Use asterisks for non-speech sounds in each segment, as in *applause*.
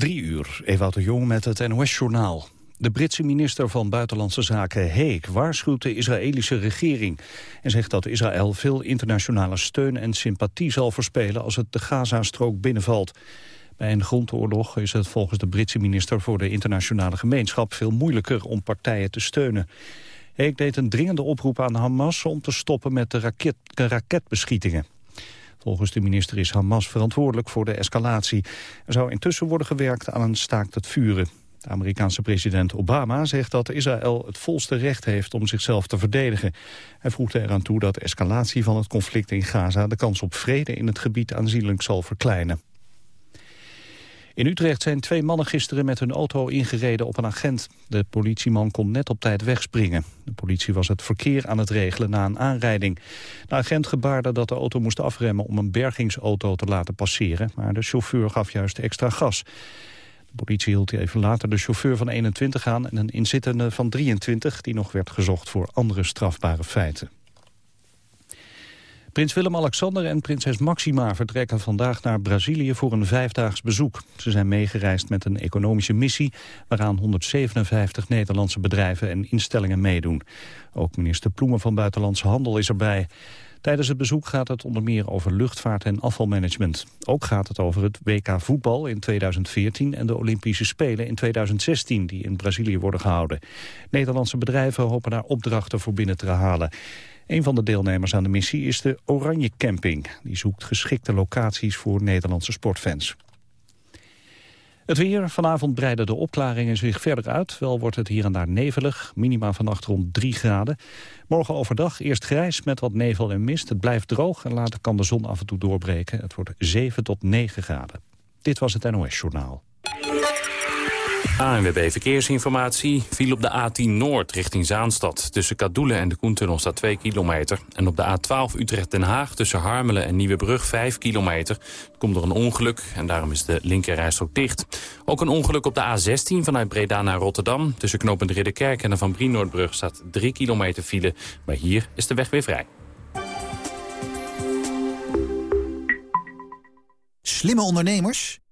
Drie uur, Ewout de Jong met het NOS-journaal. De Britse minister van Buitenlandse Zaken Heek waarschuwt de Israëlische regering... en zegt dat Israël veel internationale steun en sympathie zal verspelen... als het de Gaza-strook binnenvalt. Bij een grondoorlog is het volgens de Britse minister voor de internationale gemeenschap... veel moeilijker om partijen te steunen. Heek deed een dringende oproep aan Hamas om te stoppen met de raket, raketbeschietingen. Volgens de minister is Hamas verantwoordelijk voor de escalatie. Er zou intussen worden gewerkt aan een staakt het vuren. De Amerikaanse president Obama zegt dat Israël het volste recht heeft om zichzelf te verdedigen. Hij voegde eraan toe dat escalatie van het conflict in Gaza de kans op vrede in het gebied aanzienlijk zal verkleinen. In Utrecht zijn twee mannen gisteren met hun auto ingereden op een agent. De politieman kon net op tijd wegspringen. De politie was het verkeer aan het regelen na een aanrijding. De agent gebaarde dat de auto moest afremmen om een bergingsauto te laten passeren. Maar de chauffeur gaf juist extra gas. De politie hield even later de chauffeur van 21 aan en een inzittende van 23... die nog werd gezocht voor andere strafbare feiten. Prins Willem-Alexander en prinses Maxima vertrekken vandaag naar Brazilië voor een vijfdaags bezoek. Ze zijn meegereisd met een economische missie waaraan 157 Nederlandse bedrijven en instellingen meedoen. Ook minister Ploemen van Buitenlandse Handel is erbij. Tijdens het bezoek gaat het onder meer over luchtvaart en afvalmanagement. Ook gaat het over het WK voetbal in 2014 en de Olympische Spelen in 2016 die in Brazilië worden gehouden. Nederlandse bedrijven hopen daar opdrachten voor binnen te halen. Een van de deelnemers aan de missie is de Oranje Camping. Die zoekt geschikte locaties voor Nederlandse sportfans. Het weer. Vanavond breiden de opklaringen zich verder uit. Wel wordt het hier en daar nevelig. Minima vannacht rond 3 graden. Morgen overdag eerst grijs met wat nevel en mist. Het blijft droog en later kan de zon af en toe doorbreken. Het wordt 7 tot 9 graden. Dit was het NOS Journaal. ANWB Verkeersinformatie viel op de A10 Noord richting Zaanstad. Tussen Kadoelen en de Koentunnel staat 2 kilometer. En op de A12 Utrecht-Den Haag tussen Harmelen en Nieuwebrug 5 kilometer. Komt door een ongeluk en daarom is de linkerrijstrook dicht. Ook een ongeluk op de A16 vanuit Breda naar Rotterdam. Tussen knooppunt Ridderkerk en de Van Brienoordbrug staat 3 kilometer file. Maar hier is de weg weer vrij. Slimme ondernemers?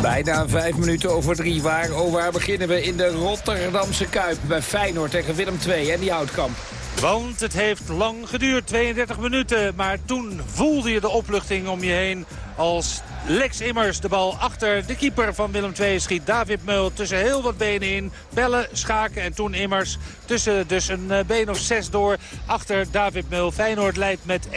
Bijna vijf minuten over drie. Waar, oh, waar beginnen we? In de Rotterdamse Kuip bij Feyenoord tegen Willem II en die Houtkamp. Want het heeft lang geduurd, 32 minuten. Maar toen voelde je de opluchting om je heen als Lex Immers de bal achter de keeper van Willem II schiet. David Meul tussen heel wat benen in. Bellen, schaken en toen Immers tussen dus een eh, been of zes door achter David Meul. Feyenoord leidt met 1-0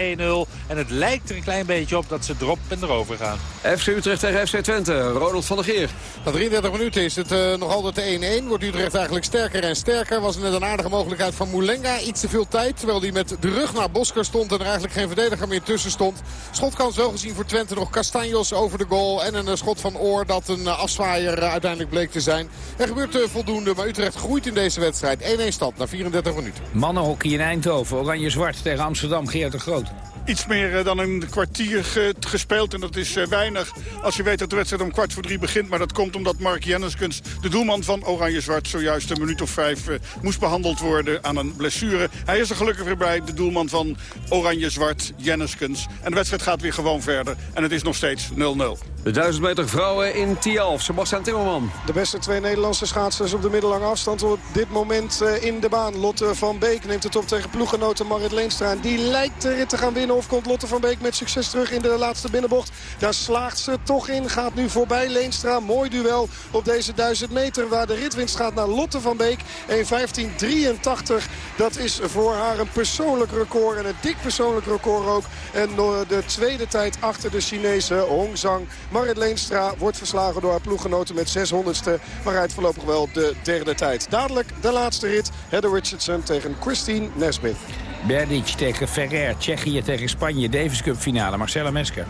en het lijkt er een klein beetje op dat ze erop en erover gaan. FC Utrecht tegen FC Twente, Ronald van der Geer. Na 33 minuten is het uh, nog altijd 1-1. Wordt Utrecht eigenlijk sterker en sterker. Was net een aardige mogelijkheid van Moulenga. Iets te veel tijd, terwijl hij met de rug naar Bosker stond en er eigenlijk geen verdediger meer tussen stond. Schotkans wel gezien voor Twente nog Castanjos over de goal. En een eh, schot van Oor dat een eh, afzwaaier eh, uiteindelijk bleek te zijn. Er gebeurt voldoende, maar Utrecht groeit in deze wedstrijd. 1-1 stand na 34 minuten. Mannenhockey in Eindhoven. Oranje-zwart tegen Amsterdam. Geert de Groot iets meer dan een kwartier gespeeld. En dat is weinig als je weet dat de wedstrijd om kwart voor drie begint. Maar dat komt omdat Mark Jenniskens, de doelman van Oranje-Zwart... zojuist een minuut of vijf moest behandeld worden aan een blessure. Hij is er gelukkig weer bij, de doelman van Oranje-Zwart, Jenniskens. En de wedstrijd gaat weer gewoon verder. En het is nog steeds 0-0. De 1000 meter vrouwen in Tialf. Sebastian Timmerman. De beste twee Nederlandse schaatsers op de middellange afstand op dit moment eh, in de baan. Lotte van Beek neemt het op tegen ploeggenoten Marit Leenstra. En die lijkt de rit te gaan winnen. Of komt Lotte van Beek met succes terug in de laatste binnenbocht. Daar slaagt ze toch in. Gaat nu voorbij Leenstra. Mooi duel op deze 1000 meter. Waar de ritwinst gaat naar Lotte van Beek. 1.15.83. Dat is voor haar een persoonlijk record. En een dik persoonlijk record ook. En de tweede tijd achter de Chinese Hong Zhang. Marit Leenstra wordt verslagen door haar ploeggenoten met 600ste. Maar rijdt voorlopig wel de derde tijd. Dadelijk de laatste rit. Heather Richardson tegen Christine Nesmith. Berdic tegen Ferrer. Tsjechië tegen Spanje. Davis Cup finale. Marcella Mesker.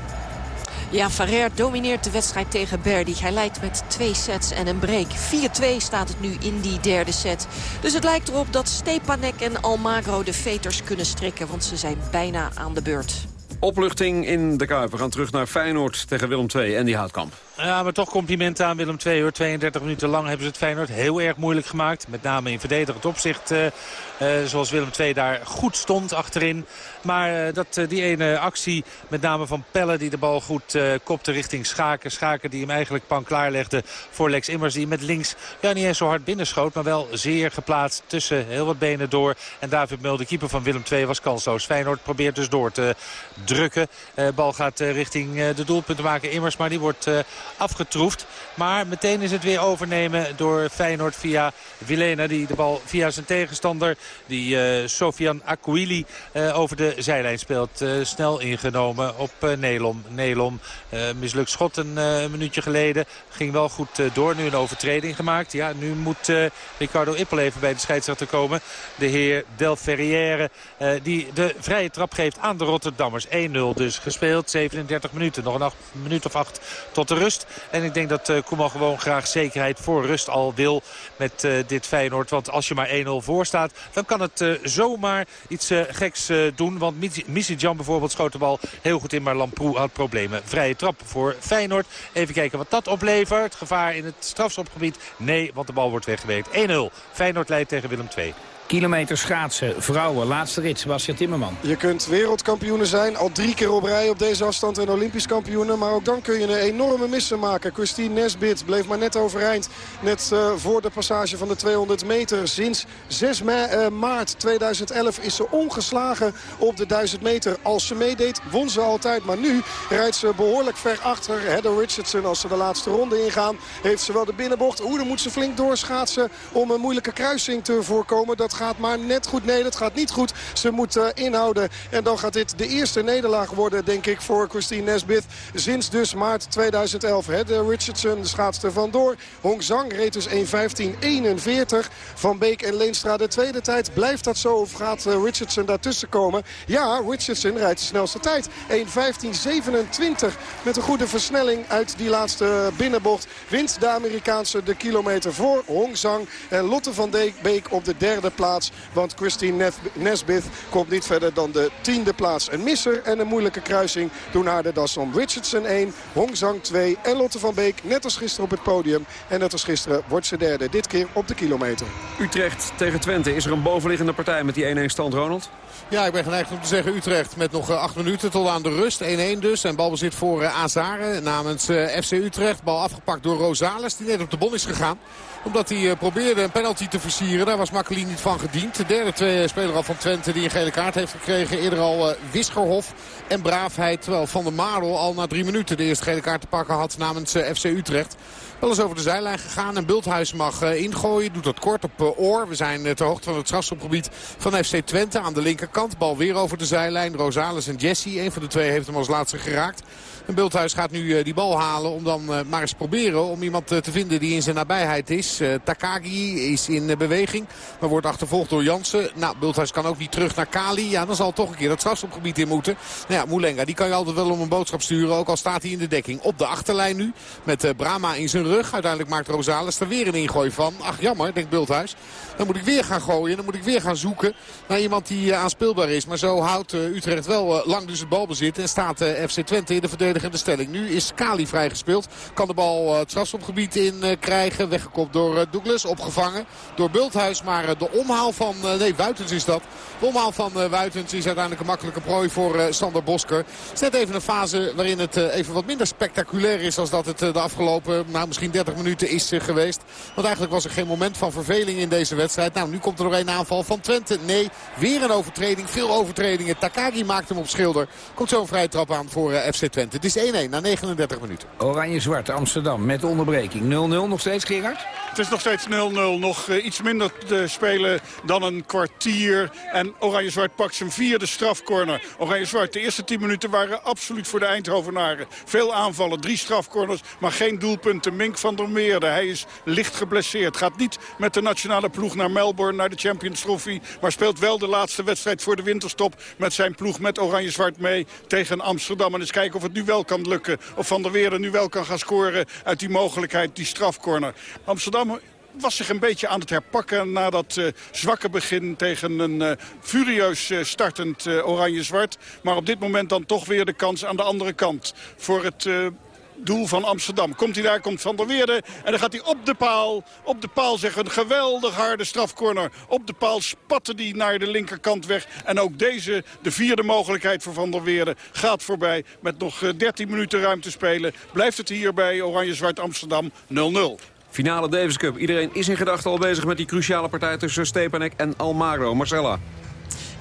Ja, Ferrer domineert de wedstrijd tegen Berdic. Hij leidt met twee sets en een break. 4-2 staat het nu in die derde set. Dus het lijkt erop dat Stepanek en Almagro de veters kunnen strikken. Want ze zijn bijna aan de beurt. Opluchting in de Kuip. We gaan terug naar Feyenoord tegen Willem II en die Houtkamp. Ja, maar toch complimenten aan Willem II hoor. 32 minuten lang hebben ze het Feyenoord heel erg moeilijk gemaakt. Met name in verdedigend opzicht. Uh, uh, zoals Willem II daar goed stond achterin. Maar uh, dat, die ene actie, met name van Pelle die de bal goed kopte richting Schaken. Schaken die hem eigenlijk pan klaarlegde voor Lex Immers. Die met links ja, niet eens zo hard binnenschoot. Maar wel zeer geplaatst tussen heel wat benen door. En David Mul, de keeper van Willem II, was kansloos. Feyenoord probeert dus door te drukken. bal gaat richting de doelpunten maken Immers. Maar die wordt afgetroefd. Maar meteen is het weer overnemen door Feyenoord via Vilena. Die de bal via zijn tegenstander, die uh, Sofian Akouili, uh, over de zijlijn speelt. Uh, snel ingenomen op Nelom. Nelom, mislukt schot een, minuutje geleden. Ging wel goed door. Nu een overtreding gemaakt. Ja, nu moet Ricardo Ippel even bij de scheidsrechter komen. De heer Del Ferrière, die de vrije trap geeft aan de Rotterdammers. 1-0 dus gespeeld. 37 minuten. Nog een minuut of acht tot de rust. En ik denk dat uh, Koeman gewoon graag zekerheid voor rust al wil met uh, dit Feyenoord. Want als je maar 1-0 voor staat, dan kan het uh, zomaar iets geks doen. Want Missidjan bijvoorbeeld schoot de bal heel goed in, maar Lamproe had problemen. Vrije trap voor Feyenoord. Even kijken wat dat oplevert. Gevaar in het strafschopgebied? Nee, want de bal wordt weggewerkt. 1-0. Feyenoord leidt tegen Willem II. Kilometer schaatsen, vrouwen, laatste rit, Sebastian Timmerman. Je kunt wereldkampioenen zijn, al drie keer op rij op deze afstand en olympisch kampioenen. Maar ook dan kun je een enorme missen maken. Christine Nesbit bleef maar net overeind. Net uh, voor de passage van de 200 meter. Sinds 6 ma uh, maart 2011 is ze ongeslagen op de 1000 meter. Als ze meedeed, won ze altijd. Maar nu rijdt ze behoorlijk ver achter. Heather Richardson, als ze de laatste ronde ingaan, heeft ze wel de binnenbocht. Oeh, dan moet ze flink doorschaatsen om een moeilijke kruising te voorkomen. Dat gaat maar net goed. Nee, dat gaat niet goed. Ze moet uh, inhouden. En dan gaat dit de eerste nederlaag worden, denk ik, voor Christine Nesbit. Sinds dus maart 2011. Hè. De Richardson schaatst er vandoor. Hong Zhang reed dus 1.15.41. Van Beek en Leenstra de tweede tijd. Blijft dat zo of gaat uh, Richardson daartussen komen? Ja, Richardson rijdt de snelste tijd. 1.15.27 met een goede versnelling uit die laatste binnenbocht. Wint de Amerikaanse de kilometer voor Hong Zhang. En Lotte van Beek op de derde plaats plaats. Want Christine Nesbith komt niet verder dan de tiende plaats. Een misser en een moeilijke kruising doen haar de das om. Richardson 1, Hongzang 2 en Lotte van Beek net als gisteren op het podium. En net als gisteren wordt ze derde, dit keer op de kilometer. Utrecht tegen Twente. Is er een bovenliggende partij met die 1-1 stand, Ronald? Ja, ik ben geneigd om te zeggen Utrecht met nog acht minuten tot aan de rust. 1-1 dus. En balbezit voor uh, Azare namens FC Utrecht. Bal afgepakt door Rosales die net op de bon is gegaan omdat hij probeerde een penalty te versieren. Daar was Makkeli niet van gediend. De derde twee speler al van Twente die een gele kaart heeft gekregen. Eerder al uh, Wisgerhof en Braafheid. Terwijl Van der Marel al na drie minuten de eerste gele kaart te pakken had namens FC Utrecht. Wel eens over de zijlijn gegaan. En Bulthuis mag ingooien. Doet dat kort op oor. We zijn ter hoogte van het strafschopgebied van FC Twente aan de linkerkant. Bal weer over de zijlijn. Rosales en Jesse. Een van de twee heeft hem als laatste geraakt. En Bulthuis gaat nu die bal halen om dan maar eens proberen om iemand te vinden die in zijn nabijheid is. Takagi is in beweging, maar wordt achtervolgd door Jansen. Nou, Bulthuis kan ook niet terug naar Kali. Ja, dan zal toch een keer dat strafschopgebied in moeten. Nou ja, Moulenga, die kan je altijd wel om een boodschap sturen. Ook al staat hij in de dekking. Op de achterlijn nu, met Brama in zijn rug. Uiteindelijk maakt Rosales er weer een ingooi van. Ach, jammer, denkt Bulthuis. Dan moet ik weer gaan gooien. Dan moet ik weer gaan zoeken naar iemand die aanspeelbaar is. Maar zo houdt Utrecht wel lang dus het balbezit. En staat FC Twente in de Nu is Kali vrijgespeeld. Kan de bal het strafschopgebied in krijgen. Weggekopt door Douglas. Opgevangen door Bulthuis. Maar de omhaal van... nee, Wuitens is dat. De omhaal van Wuitens is uiteindelijk een makkelijke prooi voor Sander Bosker. Net even een fase waarin het even wat minder spectaculair is... als dat het de afgelopen, nou, misschien 30 minuten is geweest. Want eigenlijk was er geen moment van verveling in deze wedstrijd. Nou, nu komt er nog een aanval van Twente. Nee, weer een overtreding. Veel overtredingen. Takagi maakt hem op schilder. Komt zo'n vrije trap aan voor FC Twente. Het is 1-1 na 39 minuten. Oranje-zwart Amsterdam met onderbreking. 0-0 nog steeds, Gerard? Het is nog steeds 0-0. Nog uh, iets minder te spelen dan een kwartier. En Oranje-Zwart pakt zijn vierde strafcorner. Oranje-Zwart, de eerste 10 minuten waren absoluut voor de Eindhovenaren. Veel aanvallen, drie strafcorners, maar geen doelpunten. Mink van der Meerde, hij is licht geblesseerd. Gaat niet met de nationale ploeg naar Melbourne, naar de Champions Trophy. Maar speelt wel de laatste wedstrijd voor de winterstop met zijn ploeg met Oranje-Zwart mee tegen Amsterdam. En eens kijken of het nu wel kan lukken. Of Van der Weerde nu wel kan gaan scoren uit die mogelijkheid, die strafcorner. Amsterdam was zich een beetje aan het herpakken na dat uh, zwakke begin tegen een uh, furieus uh, startend oranje-zwart. Maar op dit moment dan toch weer de kans aan de andere kant voor het doel van Amsterdam. Komt hij daar, komt Van der Weerde. En dan gaat hij op de paal, op de paal zeggen, een geweldig harde strafcorner. Op de paal spatte hij naar de linkerkant weg. En ook deze, de vierde mogelijkheid voor Van der Weerde, gaat voorbij. Met nog 13 minuten ruimte spelen. Blijft het hier bij Oranje-Zwart Amsterdam 0-0. Finale Davis Cup. Iedereen is in gedachten al bezig met die cruciale partij tussen Stepanek en Almagro. Marcella.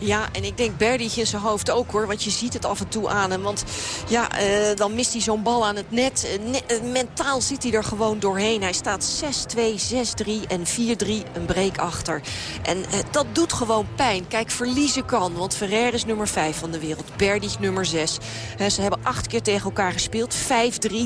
Ja, en ik denk Berdych in zijn hoofd ook hoor. Want je ziet het af en toe aan hem. Want ja, uh, dan mist hij zo'n bal aan het net. Ne uh, mentaal zit hij er gewoon doorheen. Hij staat 6-2, 6-3 en 4-3 een break achter. En dat doet gewoon pijn. Kijk, verliezen kan. Want Ferrer is nummer 5 van de wereld. Berdych nummer 6. ze hebben acht keer tegen elkaar gespeeld. 5-3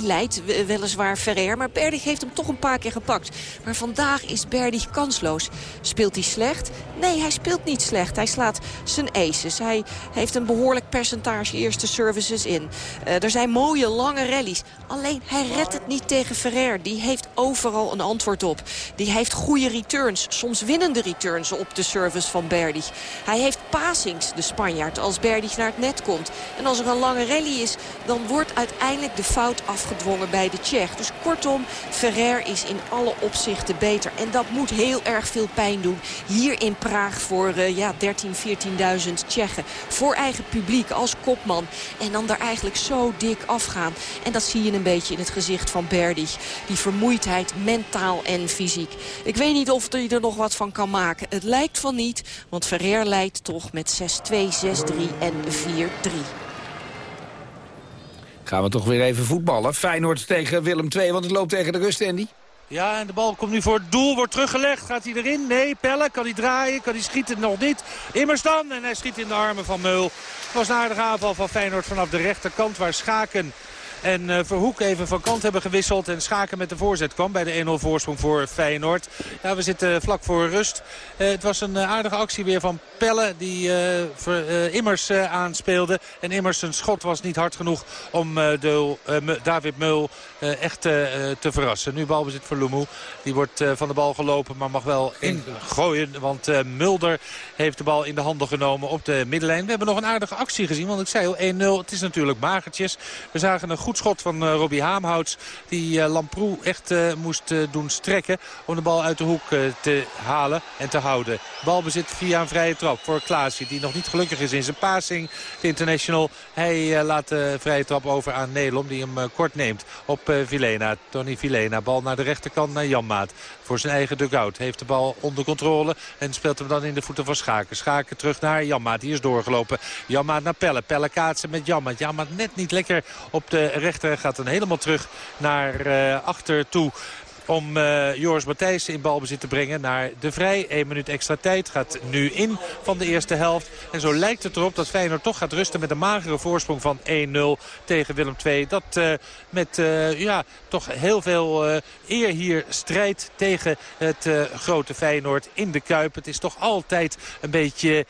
leidt weliswaar Ferrer. Maar Berdych heeft hem toch een paar keer gepakt. Maar vandaag is Berdych kansloos. Speelt hij slecht? Nee, hij speelt niet slecht. Hij slaat zijn aces. Hij heeft een behoorlijk percentage eerste services in. Uh, er zijn mooie lange rallies. Alleen hij redt het niet tegen Ferrer. Die heeft overal een antwoord op. Die heeft goede returns. Soms winnende returns op de service van Berdych. Hij heeft passings, de Spanjaard, als Berdych naar het net komt. En als er een lange rally is, dan wordt uiteindelijk de fout afgedwongen bij de Tsjech. Dus kortom, Ferrer is in alle opzichten beter. En dat moet heel erg veel pijn doen. Hier in Praag voor uh, ja, 13, 14 15.000 Tsjechen. Voor eigen publiek als kopman. En dan daar eigenlijk zo dik afgaan. En dat zie je een beetje in het gezicht van Berdych. Die vermoeidheid, mentaal en fysiek. Ik weet niet of hij er nog wat van kan maken. Het lijkt van niet, want Ferrer leidt toch met 6-2, 6-3 en 4-3. Gaan we toch weer even voetballen. Feyenoord tegen Willem II, want het loopt tegen de rust, Andy. Ja, en de bal komt nu voor het doel, wordt teruggelegd. Gaat hij erin? Nee, Pelle, kan hij draaien, kan hij schieten? Nog niet. Immers dan, en hij schiet in de armen van Meul. Het was een aardige aanval van Feyenoord vanaf de rechterkant, waar Schaken en uh, Verhoek even van kant hebben gewisseld. En Schaken met de voorzet kwam bij de 1-0 voorsprong voor Feyenoord. Ja, we zitten vlak voor rust. Uh, het was een uh, aardige actie weer van Pelle die Immers aanspeelde. En Immers zijn schot was niet hard genoeg om de, David Meul echt te verrassen. Nu balbezit voor Lumou. Die wordt van de bal gelopen, maar mag wel ingooien. Want Mulder heeft de bal in de handen genomen op de middenlijn. We hebben nog een aardige actie gezien. Want ik zei al 1-0. Het is natuurlijk magertjes. We zagen een goed schot van Robbie Haamhouts. Die Lamproe echt moest doen strekken om de bal uit de hoek te halen en te houden. Balbezit via een vrije trap voor Klaasje. Die nog niet gelukkig is in zijn passing. De international. Hij laat de vrije trap over aan Nelom. Die hem kort neemt op Vilena. Tony Vilena. Bal naar de rechterkant naar Janmaat. Voor zijn eigen dugout. Heeft de bal onder controle. En speelt hem dan in de voeten van Schaken. Schaken terug naar Janmaat. Die is doorgelopen. Janmaat naar Pelle. Pelle kaatsen met Janmaat. Janmaat net niet lekker op de rechter. Gaat dan helemaal terug naar uh, achter toe om uh, Joris Matthijs in balbezit te brengen naar de Vrij. 1 minuut extra tijd gaat nu in van de eerste helft. En zo lijkt het erop dat Feyenoord toch gaat rusten met een magere voorsprong van 1-0 tegen Willem II. Dat uh, met uh, ja, toch heel veel eer hier strijdt tegen het grote Feyenoord in de Kuip. Het is toch altijd een beetje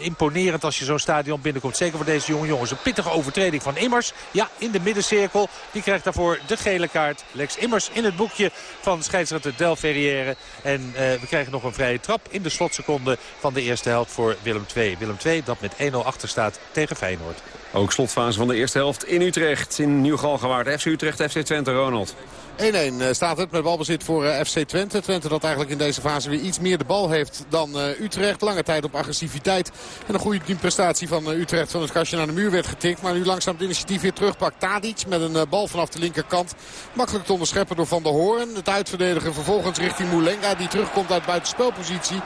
imponerend als je zo'n stadion binnenkomt. Zeker voor deze jonge jongens. Een pittige overtreding van Immers. Ja, in de middencirkel. Die krijgt daarvoor de gele kaart. Lex Immers in het boekje van scheidsrechter Del Ferrière. En uh, we krijgen nog een vrije trap in de slotseconde van de eerste helft voor Willem II. Willem II dat met 1-0 achter staat tegen Feyenoord. Ook slotfase van de eerste helft in Utrecht, in Nieuw-Galgenwaard. FC Utrecht, FC Twente, Ronald. 1-1 eh, staat het met balbezit voor eh, FC Twente. Twente dat eigenlijk in deze fase weer iets meer de bal heeft dan eh, Utrecht. Lange tijd op agressiviteit. En een goede prestatie van Utrecht van het kastje naar de muur werd getikt. Maar nu langzaam het initiatief weer terugpakt. Tadic met een bal vanaf de linkerkant. Makkelijk te onderscheppen door Van der Hoorn. Het uitverdedigen vervolgens richting Moulenga. Die terugkomt uit buitenspelpositie.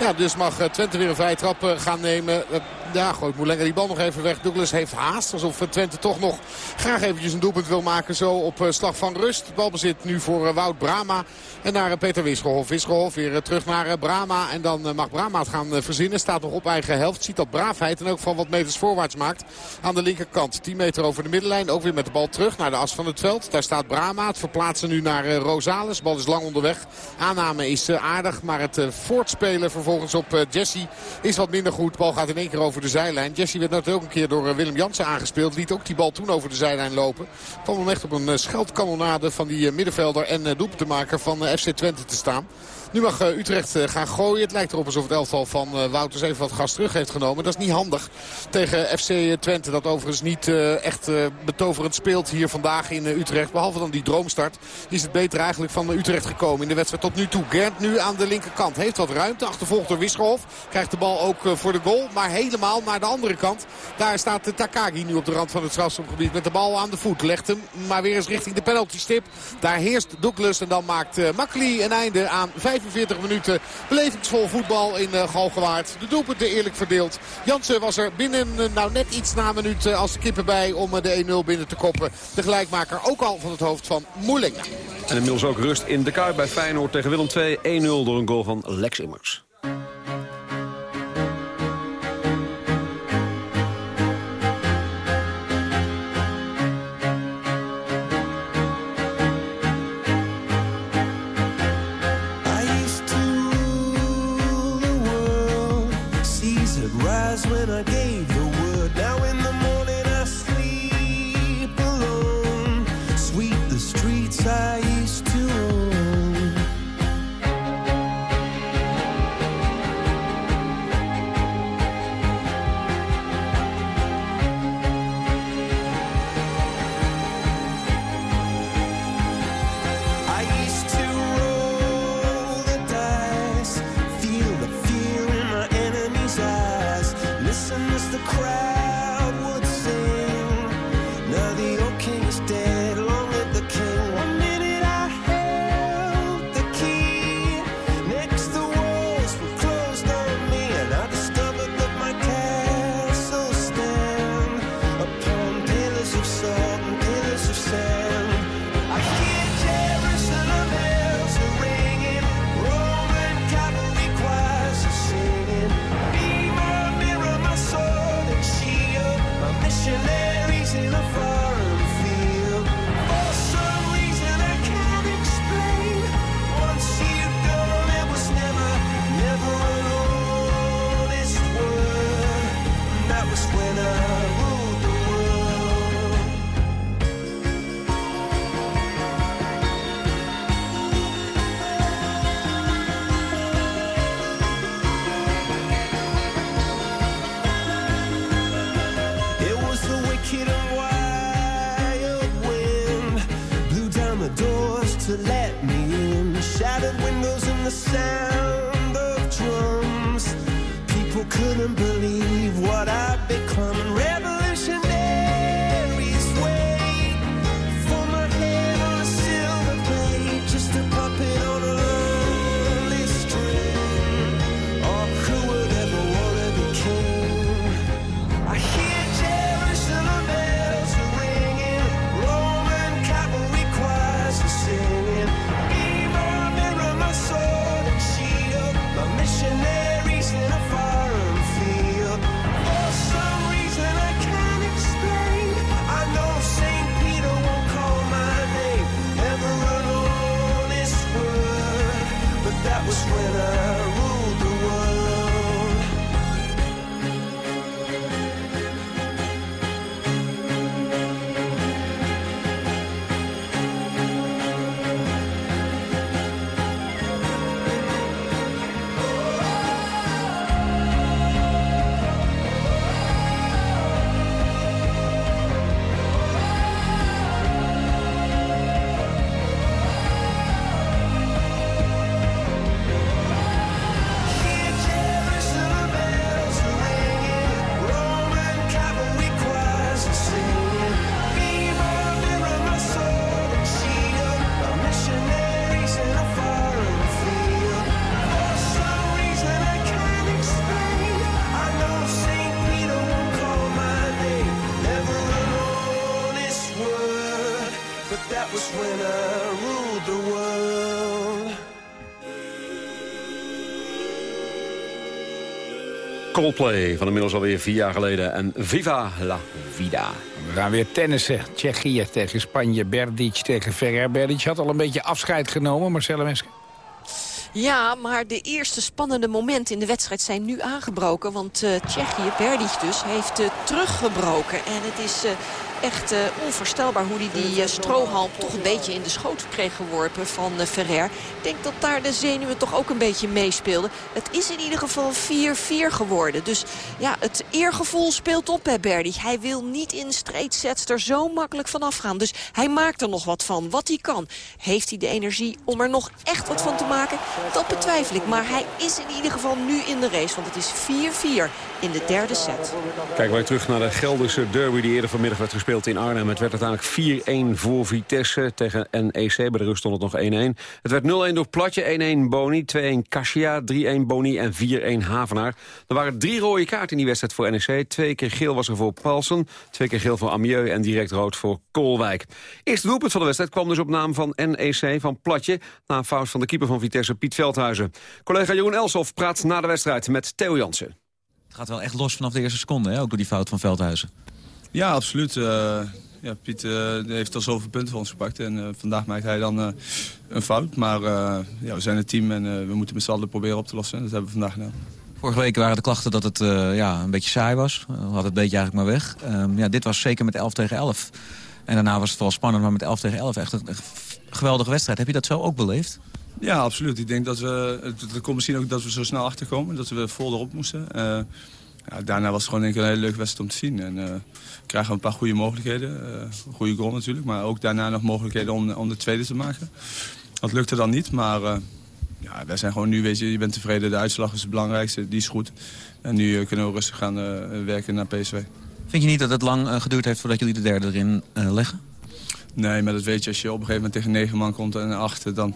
Ja, dus mag Twente weer een vrije trap gaan nemen. Ja, gooit Moulenga die bal nog even weg. Douglas heeft haast. Alsof Twente toch nog graag eventjes een doelpunt wil maken. Zo op slag van rust. Bal balbezit nu voor eh, Wout Brama. En naar eh, Peter Wisselhof. Wisselhof weer eh, terug naar Brama. En dan mag Brama het gaan verzinnen. Staat nog op eigen helft. Ziet dat braafheid en ook van wat meters voorwaarts maakt. Aan de linkerkant. 10 meter over de middenlijn. Ook weer met de bal terug naar de as van het veld. Daar staat Brama. Het verplaatsen nu naar Rosales. Bal is lang onderweg. Aanname is aardig. Maar het voortspelen vervolgens op Jesse is wat minder goed. Bal gaat in één keer over de zijlijn. Jesse werd net ook een keer door Willem Jansen aangespeeld. Liet ook die bal toen over de zijlijn lopen. Kwam hem echt op een scheldkanonade van die middenvelder en eh, doelpunt te maken van eh, FC Twente te staan. Nu mag Utrecht gaan gooien. Het lijkt erop alsof het elftal van Wouters even wat gas terug heeft genomen. Dat is niet handig tegen FC Twente. Dat overigens niet echt betoverend speelt hier vandaag in Utrecht. Behalve dan die droomstart is het beter eigenlijk van Utrecht gekomen in de wedstrijd tot nu toe. Gert nu aan de linkerkant. Heeft wat ruimte. Achtervolgt door Wisselhof. Krijgt de bal ook voor de goal. Maar helemaal naar de andere kant. Daar staat Takagi nu op de rand van het strafschopgebied met de bal aan de voet. Legt hem maar weer eens richting de penaltystip. Daar heerst Douglas en dan maakt Makkeli een einde aan 45 minuten belevingsvol voetbal in uh, Galgenwaard. De doelpunten eerlijk verdeeld. Jansen was er binnen uh, nou net iets na minuut als de kippen bij om de 1-0 binnen te koppen. De gelijkmaker ook al van het hoofd van Moelinga. En inmiddels ook rust in de Kuip bij Feyenoord tegen Willem 2. 1-0 door een goal van Lex Immers. Coldplay van inmiddels alweer vier jaar geleden. En Viva la Vida. We gaan weer tennissen. Tsjechië tegen Spanje. Berdic tegen Ferrer. Berdic had al een beetje afscheid genomen. Marcella Mesker. Ja, maar de eerste spannende momenten in de wedstrijd zijn nu aangebroken. Want eh Tsjechië, Berdic dus, heeft eh, teruggebroken. En het is eh, echt eh, onvoorstelbaar hoe hij die eh, strohalm toch een beetje in de schoot kreeg geworpen van eh, Ferrer. Ik denk dat daar de zenuwen toch ook een beetje meespeelden. Het is in ieder geval 4-4 geworden. Dus ja, het eergevoel speelt op bij Berdic. Hij wil niet in straight sets er zo makkelijk vanaf gaan. Dus hij maakt er nog wat van, wat hij kan. Heeft hij de energie om er nog echt wat van te maken? Dat betwijfel ik. Maar hij is in ieder geval nu in de race. Want het is 4-4 in de derde set. Kijken wij terug naar de Gelderse derby die eerder vanmiddag werd gespeeld in Arnhem. Het werd uiteindelijk 4-1 voor Vitesse tegen NEC. Bij de rust stond het nog 1-1. Het werd 0-1 door Platje, 1-1 Boni, 2-1 Kasia, 3-1 Boni en 4-1 Havenaar. Er waren drie rode kaarten in die wedstrijd voor NEC. Twee keer geel was er voor Paulsen, twee keer geel voor Amieux en direct rood voor Koolwijk. Eerste doelpunt van de wedstrijd kwam dus op naam van NEC van Platje... na een fout van de keeper van Vitesse, Piet Veldhuizen. Collega Jeroen Elsof praat na de wedstrijd met Theo Jansen. Het gaat wel echt los vanaf de eerste seconde, hè? ook door die fout van Veldhuizen. Ja, absoluut. Eh, ja, Piet eh, heeft al zoveel punten voor ons gepakt. En eh, vandaag maakt hij dan een fout. Maar ja, we zijn een team en we moeten met z'n allen proberen op te lossen. En dat hebben we vandaag gedaan. Vorige week waren de klachten dat het ja, een beetje saai was. We hadden het beetje eigenlijk maar weg. Ehm, ja, dit was zeker met 11 tegen 11. En daarna was het wel spannend, maar met 11 tegen 11 echt een echt een geweldige wedstrijd. Heb je dat zo ook beleefd? Ja, absoluut. Ik denk dat we... Het, het komt misschien ook dat we zo snel achterkomen. Dat we vol erop moesten. Ja, daarna was het gewoon denk ik, een hele leuke wedstrijd om te zien. En krijgen we een paar goede mogelijkheden. Een goede goal natuurlijk. Maar ook daarna nog mogelijkheden om, om de tweede te maken. Dat lukte dan niet, maar... eh, ja, wij zijn gewoon nu, weet je, je bent tevreden. De uitslag is het belangrijkste, die is goed. En nu kunnen we rustig gaan werken naar PSV. Vind je niet dat het lang geduurd heeft voordat jullie de derde erin leggen? Nee, maar dat weet je, als je op een gegeven moment tegen negen man komt en acht, dan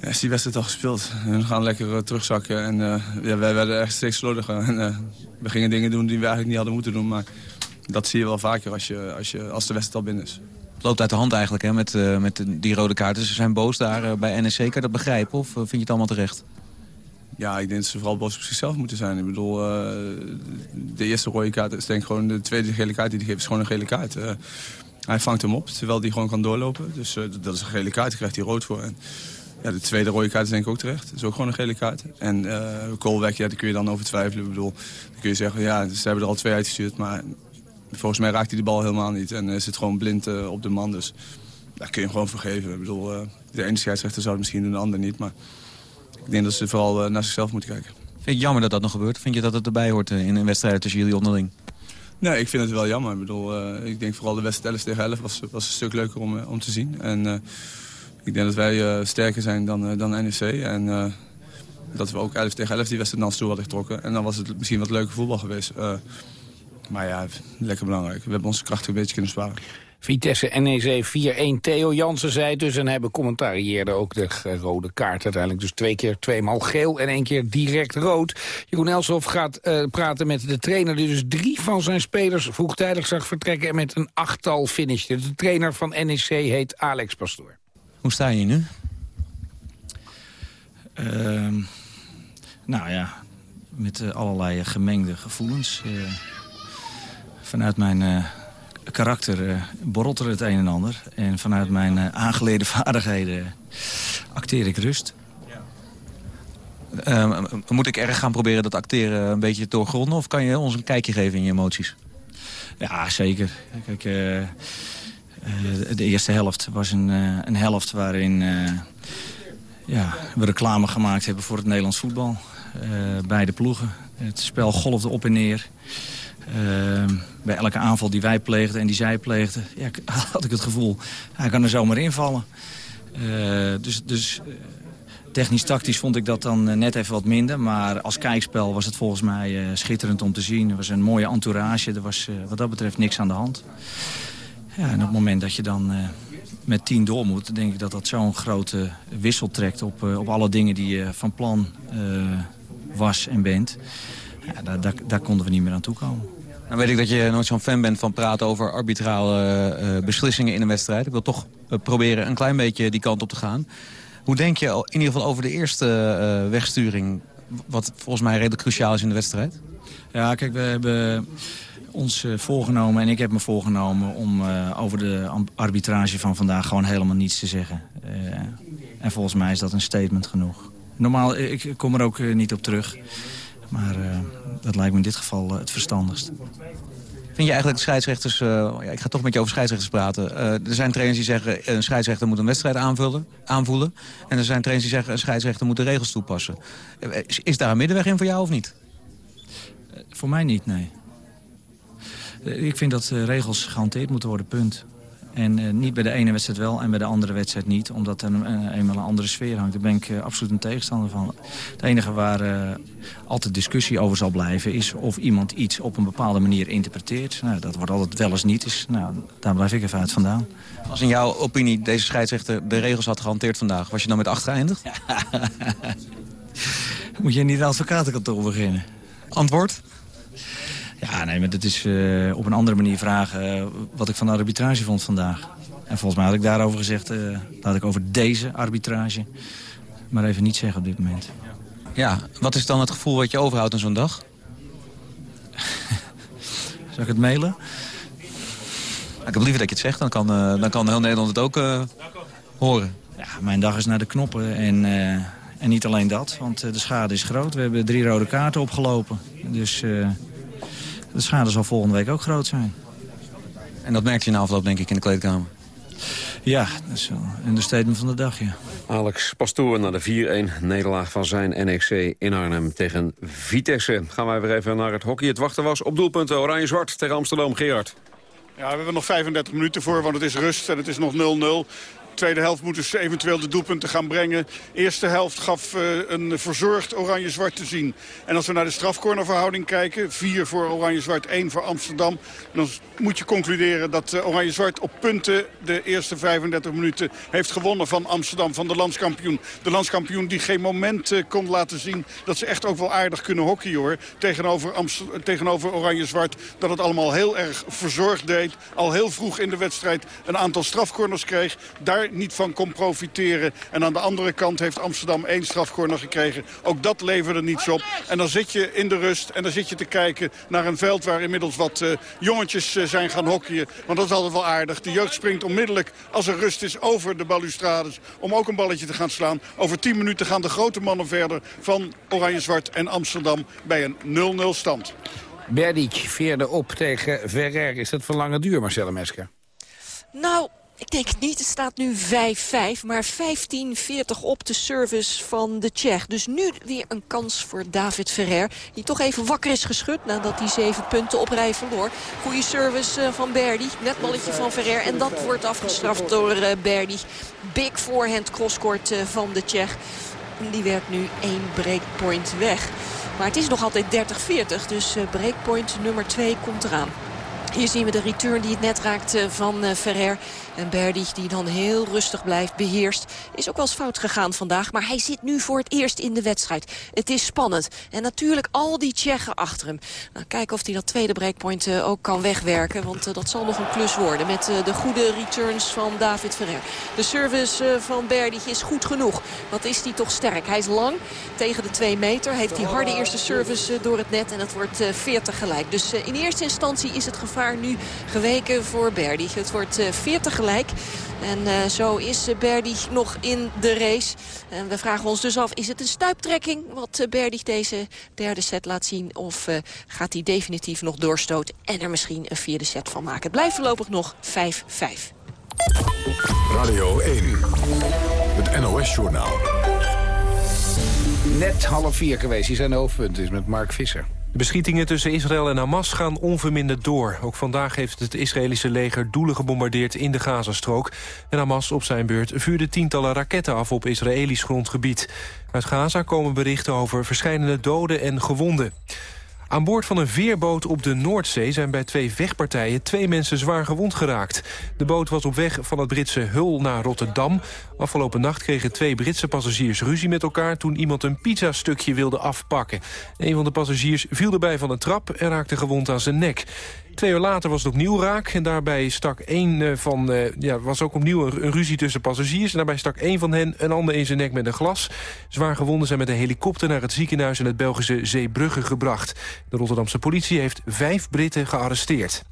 ja, is die wedstrijd al gespeeld. We gaan lekker eh, terugzakken. En eh, ja, wij werden echt steeds slordiger. En eh, we gingen dingen doen die we eigenlijk niet hadden moeten doen. Maar dat zie je wel vaker als, je, als, je, als de wedstrijd al binnen is. Het loopt uit de hand eigenlijk hè, met, met die rode kaarten. Ze zijn boos daar bij NEC. Kan je dat begrijpen of vind je het allemaal terecht? Ja, ik denk dat ze vooral boos op zichzelf moeten zijn. Ik bedoel, de eerste rode kaart is denk ik gewoon... de tweede gele kaart die hij geeft is gewoon een gele kaart. Hij vangt hem op, terwijl hij gewoon kan doorlopen. Dus dat is een gele kaart, daar krijgt hij rood voor. En, ja, de tweede rode kaart is denk ik ook terecht. Dat is ook gewoon een gele kaart. En uh, ja, daar kun je dan over twijfelen. Ik bedoel, dan kun je zeggen, ja, ze hebben er al twee uitgestuurd. Maar volgens mij raakt hij de bal helemaal niet. En uh, zit gewoon blind uh, op de man. Dus daar kun je hem gewoon vergeven. Ik bedoel, uh, de ene scheidsrechter zou het misschien doen, de ander niet. Maar ik denk dat ze vooral uh, naar zichzelf moeten kijken. Vind je het jammer dat dat nog gebeurt? Vind je dat het erbij hoort in een wedstrijd tussen jullie onderling? Nee, ik vind het wel jammer. Ik bedoel, ik denk vooral de wedstrijd 11 tegen 11 was, was een stuk leuker om, om te zien. En Ik denk dat wij sterker zijn dan, dan NEC. En dat we ook 11 tegen 11 die wedstrijd ons toe hadden getrokken. En dan was het misschien wat leuker voetbal geweest. maar ja, lekker belangrijk. We hebben onze krachten een beetje kunnen sparen. Vitesse NEC 4-1. Theo Jansen zei dus en hij becommentarieerde ook de rode kaart uiteindelijk. Dus twee keer tweemaal geel en één keer direct rood. Jeroen Elshoff gaat praten met de trainer die dus drie van zijn spelers vroegtijdig zag vertrekken en met een achttal finishte. De trainer van NEC heet Alex Pastoor. Hoe sta je nu? Uh, nou ja, met uh, allerlei gemengde gevoelens. Uh, vanuit mijn karakter borrelt er het een en ander. En vanuit mijn aangeleden *laughs* vaardigheden acteer ik rust. Uh, moet ik erg gaan proberen dat acteren een beetje te doorgronden? Of kan je ons een kijkje geven in je emoties? Ja, zeker. Kijk, de eerste helft was een, een helft waarin ja, we reclame gemaakt hebben voor het Nederlands voetbal. beide ploegen. Het spel golfde op en neer. Bij elke aanval die wij pleegden en die zij pleegden... Ja, *laughs* had ik het gevoel, hij kan er zomaar invallen. Uh, dus dus technisch-tactisch vond ik dat dan eh, net even wat minder. Maar als kijkspel was het volgens mij schitterend om te zien. Er was een mooie entourage. Er was wat dat betreft niks aan de hand. Ja, en op het moment dat je dan met tien door moet... denk ik dat dat zo'n grote wissel trekt op, op alle dingen die je van plan was en bent. Ja, daar, daar, daar konden we niet meer aan toekomen. Nou weet ik dat je nooit zo'n fan bent van praten over arbitrale beslissingen in een wedstrijd. Ik wil toch proberen een klein beetje die kant op te gaan. Hoe denk je in ieder geval over de eerste wegsturing... wat volgens mij redelijk cruciaal is in de wedstrijd? Ja, kijk, we hebben ons voorgenomen en ik heb me voorgenomen... om over de arbitrage van vandaag gewoon helemaal niets te zeggen. en volgens mij is dat een statement genoeg. Normaal, ik kom er ook niet op terug... Maar dat lijkt me in dit geval het verstandigst. Vind je eigenlijk de scheidsrechters... Uh, ja, ik ga toch met je over scheidsrechters praten. er zijn trainers die zeggen... een scheidsrechter moet een wedstrijd aanvullen, aanvoelen. En er zijn trainers die zeggen... een scheidsrechter moet de regels toepassen. Is, is daar een middenweg in voor jou of niet? voor mij niet, nee. Ik vind dat regels gehanteerd moeten worden, punt. En uh, niet bij de ene wedstrijd wel en bij de andere wedstrijd niet. Omdat er een, eenmaal een andere sfeer hangt. Daar ben ik absoluut een tegenstander van. Het enige waar altijd discussie over zal blijven... is of iemand iets op een bepaalde manier interpreteert. Nou, dat wordt altijd wel eens niet. Dus nou, daar blijf ik even uit vandaan. Als in jouw opinie deze scheidsrechter de regels had gehanteerd vandaag... was je dan met acht geëindigd? *laughs* Moet je niet het advocatenkantoor beginnen? Antwoord? Ja, nee, maar dat is uh, op een andere manier vragen uh, wat ik van de arbitrage vond vandaag. En volgens mij had ik daarover gezegd, laat ik over deze arbitrage maar even niet zeggen op dit moment. Ja, wat is dan het gevoel wat je overhoudt aan zo'n dag? *laughs* Zal ik het mailen? Ik heb liever dat je het zegt, dan kan, dan kan heel Nederland het ook horen. Ja, mijn dag is naar de knoppen en, en niet alleen dat, want de schade is groot. We hebben drie rode kaarten opgelopen, dus de schade zal volgende week ook groot zijn. En dat merkte je na afloop denk ik in de kleedkamer? Ja, dat is wel een understatement van de dag, ja. Alex Pastoor naar de 4-1 nederlaag van zijn NEC in Arnhem tegen Vitesse. Gaan wij weer even naar het hockey. Het wachten was op doelpunten Oranje-Zwart tegen Amsterdam. Gerard. Ja, we hebben nog 35 minuten voor, want het is rust en het is nog 0-0 tweede helft moeten ze eventueel de doelpunten gaan brengen. Eerste helft gaf uh, een verzorgd Oranje-Zwart te zien. En als we naar de strafcornerverhouding kijken... vier voor Oranje-Zwart, één voor Amsterdam... dan moet je concluderen dat uh, Oranje-Zwart op punten... de eerste 35 minuten heeft gewonnen van Amsterdam, van de landskampioen. De landskampioen die geen moment uh, kon laten zien... dat ze echt ook wel aardig kunnen hockeyen, hoor. Tegenover, tegenover Oranje-Zwart dat het allemaal heel erg verzorgd deed. Al heel vroeg in de wedstrijd een aantal strafcorners kreeg. Daar niet van kon profiteren. En aan de andere kant heeft Amsterdam één strafcorner gekregen. Ook dat leverde niets op. En dan zit je in de rust en dan zit je te kijken naar een veld... waar inmiddels wat uh, jongetjes uh, zijn gaan hockeyen. Want dat is altijd wel aardig. De jeugd springt onmiddellijk als er rust is over de balustrades... om ook een balletje te gaan slaan. Over 10 minuten gaan de grote mannen verder van Oranje-Zwart en Amsterdam... bij een 0-0 stand. Berdic veerde op tegen Verrer. Is dat van lange duur, Marcelle Mesker? Nou, Ik denk het niet. Het staat nu 5-5, maar 15-40 op de service van de Tsjech. Dus nu weer een kans voor David Ferrer. Die toch even wakker is geschud nadat hij zeven punten op rij verloor. Goede service uh, van Berdy. Net balletje van Ferrer. En dat wordt afgestraft door uh, Berdy. Big forehand crosscourt uh, van de Tsjech. Die werkt nu één breakpoint weg. Maar het is nog altijd 30-40. Dus breakpoint nummer 2 komt eraan. Hier zien we de return die het net raakt van Ferrer. En Berdy, die dan heel rustig blijft, beheerst. Is ook wel eens fout gegaan vandaag. Maar hij zit nu voor het eerst in de wedstrijd. Het is spannend. En natuurlijk al die Tsjechen achter hem. Nou, kijken of hij dat tweede breakpoint uh, ook kan wegwerken. Want uh, dat zal nog een klus worden. Met uh, de goede returns van David Ferrer. De service van Berdy is goed genoeg. Wat is hij toch sterk. Hij is lang tegen de 2 meter. Heeft die harde eerste service door het net. En het wordt 40 gelijk. Dus in eerste instantie is het gevaar nu geweken voor Berdy. Het wordt 40 gelijk. En uh, zo is Berdy nog in de race. En we vragen ons dus af, is het een stuiptrekking wat Berdy deze derde set laat zien? Of uh, gaat hij definitief nog doorstoten en er misschien een vierde set van maken? Het blijft voorlopig nog 5-5. Radio 1, het NOS-journaal. Net half vier geweest, hier zijn de hoofdpunten, is met Mark Visser. De beschietingen tussen Israël en Hamas gaan onverminderd door. Ook vandaag heeft het Israëlische leger doelen gebombardeerd in de Gazastrook. En Hamas op zijn beurt vuurde tientallen raketten af op Israëlisch grondgebied. Uit Gaza komen berichten over verschillende doden en gewonden. Aan boord van een veerboot op de Noordzee zijn bij twee vechtpartijen twee mensen zwaar gewond geraakt. De boot was op weg van het Britse Hull naar Rotterdam. Afgelopen nacht kregen twee Britse passagiers ruzie met elkaar toen iemand een pizzastukje wilde afpakken. Een van de passagiers viel erbij van een trap en raakte gewond aan zijn nek. Twee uur later was het opnieuw raak. En daarbij stak één van, uh, ja, was ook opnieuw een, een, ruzie tussen passagiers. En daarbij stak één van hen een ander in zijn nek met een glas. Zwaar gewonden zijn met een helikopter naar het ziekenhuis in het Belgische Zeebrugge gebracht. De Rotterdamse politie heeft vijf Britten gearresteerd.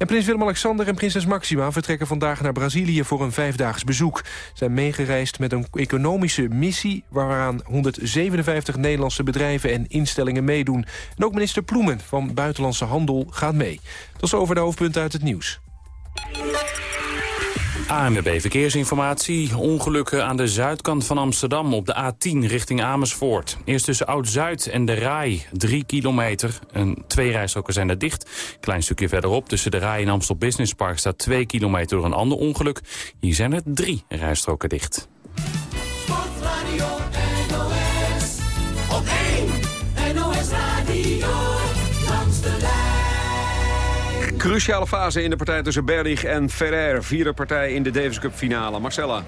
En prins Willem-Alexander en prinses Maxima vertrekken vandaag naar Brazilië voor een vijfdaags bezoek. Ze zijn meegereisd met een economische missie waaraan 157 Nederlandse bedrijven en instellingen meedoen. En ook minister Ploemen van Buitenlandse Handel gaat mee. Dat is over de hoofdpunten uit het nieuws. ANWB Verkeersinformatie. Ongelukken aan de zuidkant van Amsterdam op de A10 richting Amersfoort. Eerst tussen Oud-Zuid en de Rai, drie kilometer. En twee rijstroken zijn er dicht. Klein stukje verderop tussen de Rai en Amstel Business Park... staat twee kilometer door een ander ongeluk. Hier zijn er drie rijstroken dicht. Sportradio NOS, op Cruciale fase in de partij tussen Berdig en Ferrer. Vierde partij in de Davis Cup finale. Marcella.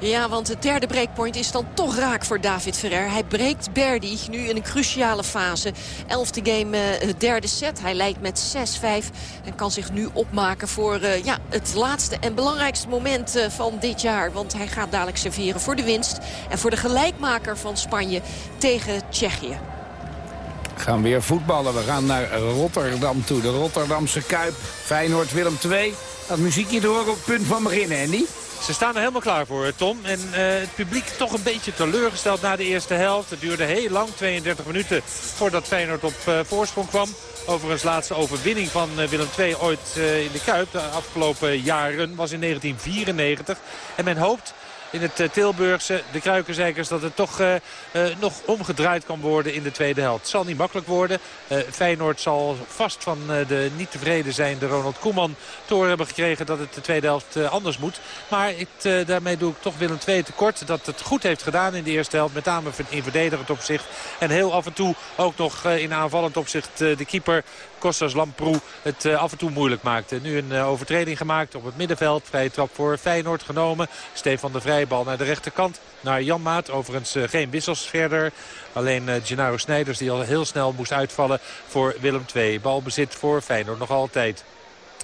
Ja, want het derde breakpoint is dan toch raak voor David Ferrer. Hij breekt Berdy nu in een cruciale fase. Elfde game, uh, derde set. Hij leidt met 6-5 en kan zich nu opmaken voor uh, ja, het laatste en belangrijkste moment uh, van dit jaar. Want hij gaat dadelijk serveren voor de winst en voor de gelijkmaker van Spanje tegen Tsjechië gaan weer voetballen. We gaan naar Rotterdam toe. De Rotterdamse Kuip. Feyenoord Willem II. Dat muziekje door op het punt van beginnen, Andy. Ze staan er helemaal klaar voor, Tom. En uh, het publiek toch een beetje teleurgesteld na de eerste helft. Het duurde heel lang, 32 minuten, voordat Feyenoord op uh, voorsprong kwam. Overigens laatste overwinning van uh, Willem II ooit in de Kuip. De afgelopen jaren was in 1994. En men hoopt in het uh, Tilburgse, de Kruikenzeikers, dat het toch uh, uh, nog omgedraaid kan worden in de tweede helft. Het zal niet makkelijk worden. Feyenoord zal vast van de niet tevreden zijn, de Ronald Koeman, te horen hebben gekregen dat het de tweede helft anders moet. Maar daarmee doe ik toch Willem II tekort. Dat het goed heeft gedaan in de eerste helft, met name in verdedigend opzicht. En heel af en toe ook nog in aanvallend opzicht de keeper Kostas Lamproe het uh, af en toe moeilijk maakte. Nu een uh, overtreding gemaakt op het middenveld. Vrije trap voor Feyenoord genomen. Stefan de Vrijbal naar de rechterkant. Naar Jan Maat. Overigens uh, geen wissels verder. Alleen Gennaro Snijders die al heel snel moest uitvallen voor Willem II. Balbezit voor Feyenoord nog altijd.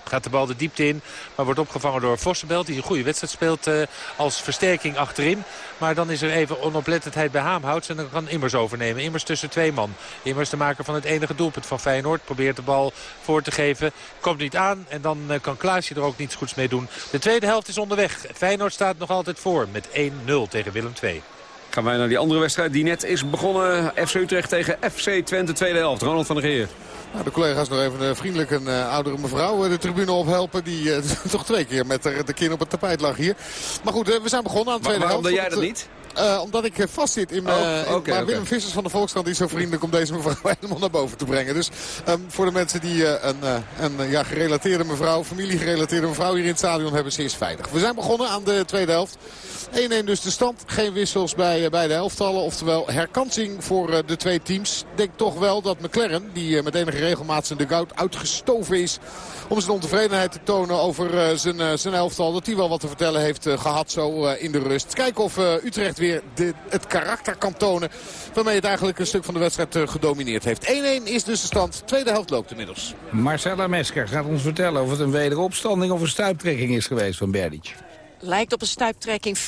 Gaat de bal de diepte in, maar wordt opgevangen door Vossenbelt. Die een goede wedstrijd speelt uh, als versterking achterin. Maar dan is er even onoplettendheid bij Haamhouts. En dan kan Immers overnemen. Immers tussen twee man. Immers de maker van het enige doelpunt van Feyenoord. Probeert de bal voor te geven. Komt niet aan. En dan uh, kan Klaasje er ook niets goeds mee doen. De tweede helft is onderweg. Feyenoord staat nog altijd voor met 1-0 tegen Willem II. Gaan wij naar die andere wedstrijd die net is begonnen. FC Utrecht tegen FC Twente, tweede helft. Ronald van der Geer. Nou, de collega's nog even uh, vriendelijk een uh, oudere mevrouw uh, de tribune ophelpen. Die *laughs* toch twee keer met de, de kin op het tapijt lag hier. Maar goed, we zijn begonnen aan de tweede helft. Waarom jij dat niet? Uh, omdat ik vastzit in mijn... Oh, okay, maar okay. Willem Vissers van de Volkskrant is zo vriendelijk om deze mevrouw *laughs* helemaal naar boven te brengen. Dus um, voor de mensen die uh, een, een ja, gerelateerde mevrouw, familiegerelateerde mevrouw hier in het stadion hebben, ze is veilig. We zijn begonnen aan de tweede helft. 1-1 dus de stand. Geen wissels bij beide helftallen. Oftewel herkansing voor de twee teams. Ik denk toch wel dat McLaren, die met enige regelmaat zijn dugout uitgestoven is om zijn ontevredenheid te tonen over zijn, zijn elftal. Dat hij wel wat te vertellen heeft gehad zo in de rust. Kijken of Utrecht weer de, het karakter kan tonen. Waarmee het eigenlijk een stuk van de wedstrijd gedomineerd heeft. 1-1 is dus de stand. Tweede helft loopt inmiddels. Marcella Mesker gaat ons vertellen of het een wederopstanding of een stuiptrekking is geweest van Berdic. Lijkt op een stuiptrekking. 40-0,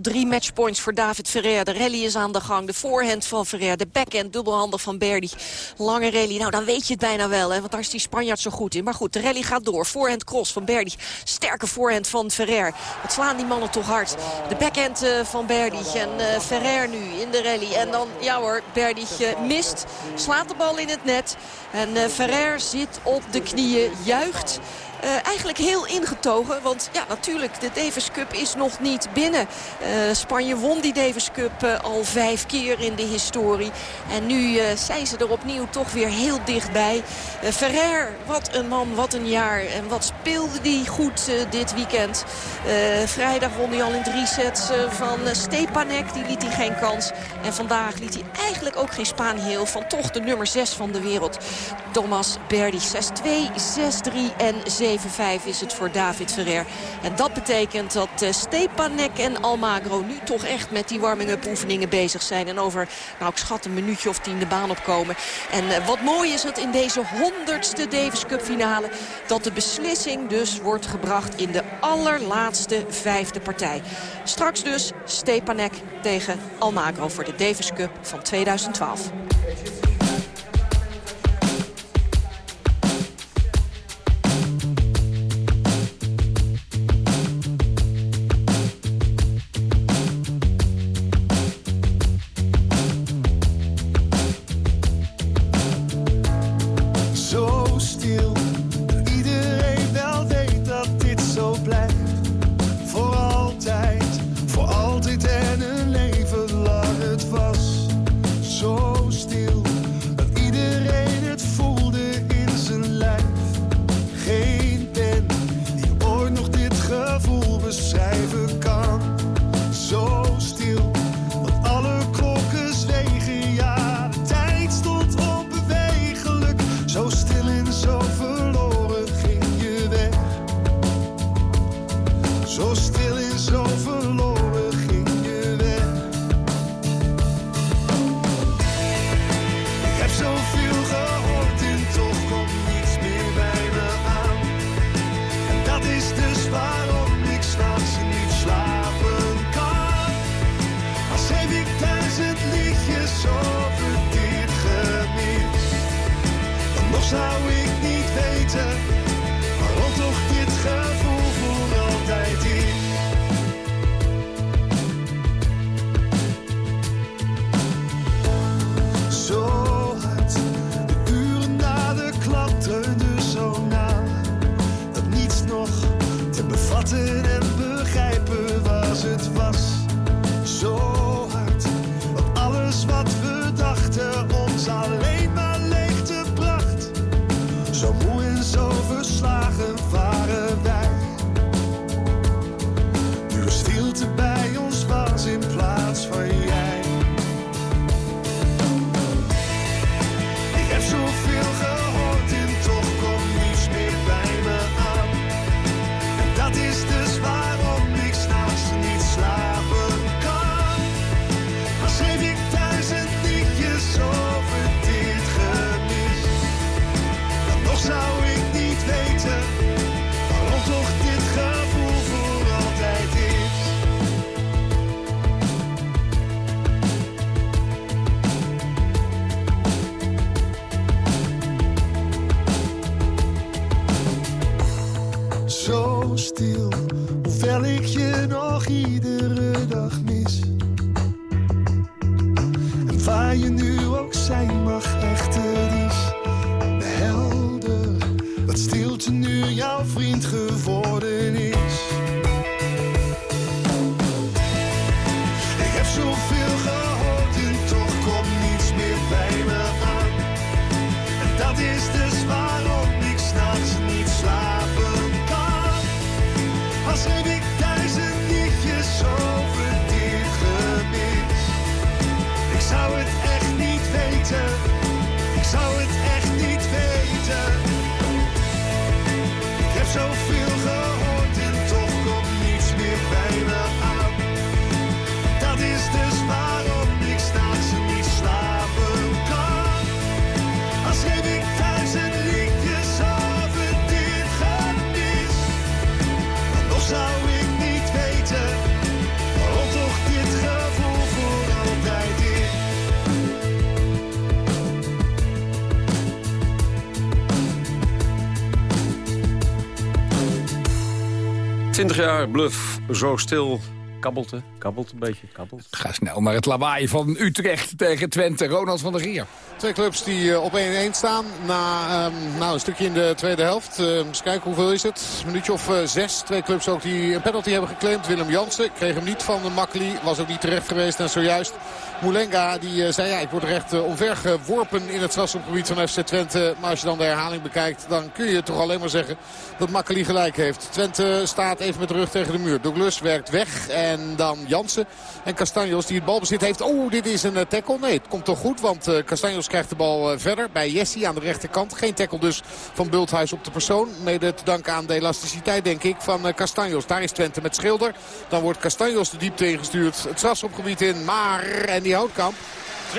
drie matchpoints voor David Ferrer. De rally is aan de gang. De voorhand van Ferrer. De backhand dubbelhandig van Berdy. Lange rally. Nou, dan weet je het bijna wel. Hè, want daar is die Spanjaard zo goed in. Maar goed, de rally gaat door. Voorhand cross van Berdy. Sterke voorhand van Ferrer. Wat slaan die mannen toch hard. De backhand uh, van Berdy. En uh, Ferrer nu in de rally. En dan, ja hoor, Berdy uh, mist. Slaat de bal in het net. En Ferrer zit op de knieën. Juicht. Uh, eigenlijk heel ingetogen. Want ja, natuurlijk, de Davis Cup is nog niet binnen. Uh, Spanje won die Davis Cup uh, al vijf keer in de historie. En nu zijn ze er opnieuw toch weer heel dichtbij. Ferrer, wat een man, wat een jaar. En wat speelde die goed dit weekend. vrijdag won hij al in drie sets van Stepanek. Die liet hij geen kans. En vandaag liet hij eigenlijk ook geen Spaan heel van toch de nummer 6 van de wereld. Thomas Berdy 6-2, 6-3 en 7. 7-5 is het voor David Ferrer. En dat betekent dat uh, Stepanek en Almagro nu toch echt met die warming-up oefeningen bezig zijn. En over, nou ik schat een minuutje of tien de baan opkomen. En uh, wat mooi is het in deze honderdste Davis Cup finale. Dat de beslissing dus wordt gebracht in de allerlaatste vijfde partij. Straks dus Stepanek tegen Almagro voor de Davis Cup van 2012. 20 jaar bluff, zo stil. Kabbelt, hè? Kabbelt een beetje, kabbelt. Ga snel naar het lawaai van Utrecht tegen Twente. Ronald van der Gier. Twee clubs die eh, op 1-1 staan na ehm, nou, een stukje in de tweede helft. Uh, eens kijken, hoeveel is het? Een minuutje of eh, zes. Twee clubs ook die een penalty hebben geclaimd. Willem Jansen kreeg hem niet van Makkeli. Was ook niet terecht geweest. En zojuist Moulenga die zei ja, ik word er echt omver geworpen in het strafschopgebied van FC Twente. Maar als je dan de herhaling bekijkt, dan kun je toch alleen maar zeggen dat Makkeli gelijk heeft. Twente staat even met de rug tegen de muur. Douglas werkt weg en dan Jansen. En Castanjos die het balbezit heeft. Oh, dit is een tackle. Nee, het komt toch goed, want Castanjos krijgt de bal eh, verder bij Jessie aan de rechterkant. Geen tackle dus van Bulthuis op de persoon. Mede te danken aan de elasticiteit denk ik van Castanjos. Daar is Twente met Schilder. Dan wordt Castanjos de diepte ingestuurd. Het strafschopgebied in. Maar en die houtkamp. 2-0.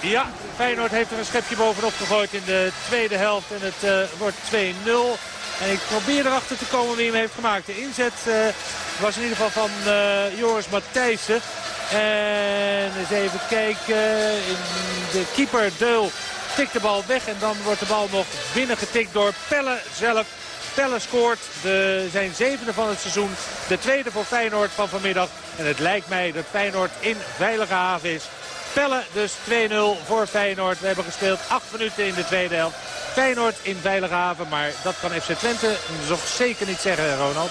Ja, Feyenoord heeft er een schepje bovenop gegooid in de tweede helft. En het wordt 2-0. En ik probeer erachter te komen wie hem heeft gemaakt. De inzet uh, was in ieder geval van uh, Joris Matthijssen. En eens even kijken. De keeper Deul tikt de bal weg. En dan wordt de bal nog binnengetikt door Pelle zelf. Pelle scoort de, zijn zevende van het seizoen. De tweede voor Feyenoord van vanmiddag. En het lijkt mij dat Feyenoord in veilige haven is. Pelle dus 2-0 voor Feyenoord. We hebben gespeeld 8 minuten in de tweede helft. Feyenoord in veilige haven, maar dat kan FC Twente nog zeker niet zeggen, Ronald.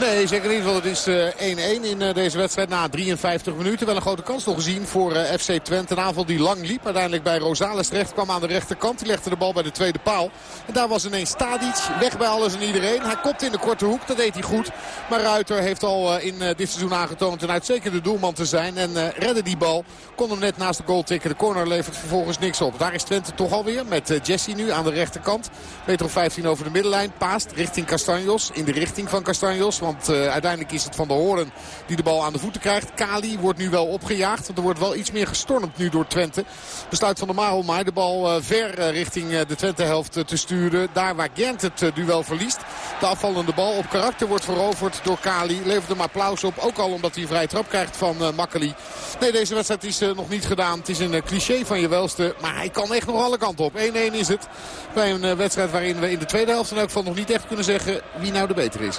Nee, zeker niet, want het is 1-1 in deze wedstrijd na 53 minuten. Wel een grote kans nog gezien voor FC Twente. Een aanval die lang liep. Uiteindelijk bij Rosales terecht kwam aan de rechterkant. Die legde de bal bij de tweede paal. En daar was ineens Stadic. Weg bij alles en iedereen. Hij kopte in de korte hoek. Dat deed hij goed. Maar Ruiter heeft al in dit seizoen aangetoond een uitstekende doelman te zijn. En redde die bal. Kon hem net naast de goal tikken. De corner levert vervolgens niks op. Daar is Twente toch alweer met Jesse nu aan de rechterkant. Meter of 15 over de middenlijn. Paast richting Castanjos. In de richting van Castanjos. Want uh, uiteindelijk is het Van de Hoorn die de bal aan de voeten krijgt. Kali wordt nu wel opgejaagd. Want er wordt wel iets meer gestormd nu door Twente. Besluit Van de Marelmaai de bal uh, ver uh, richting de Twente-helft te sturen. Daar waar Gent het duel verliest. De afvallende bal op karakter wordt veroverd door Kali. Levert hem applaus op. Ook al omdat hij een vrije trap krijgt van Makkeli. Nee, deze wedstrijd is nog niet gedaan. Het is een cliché van je welste. Maar hij kan echt nog alle kanten op. 1-1 is het. Bij een wedstrijd waarin we in de tweede helft in elk geval nog niet echt kunnen zeggen wie nou de beter is.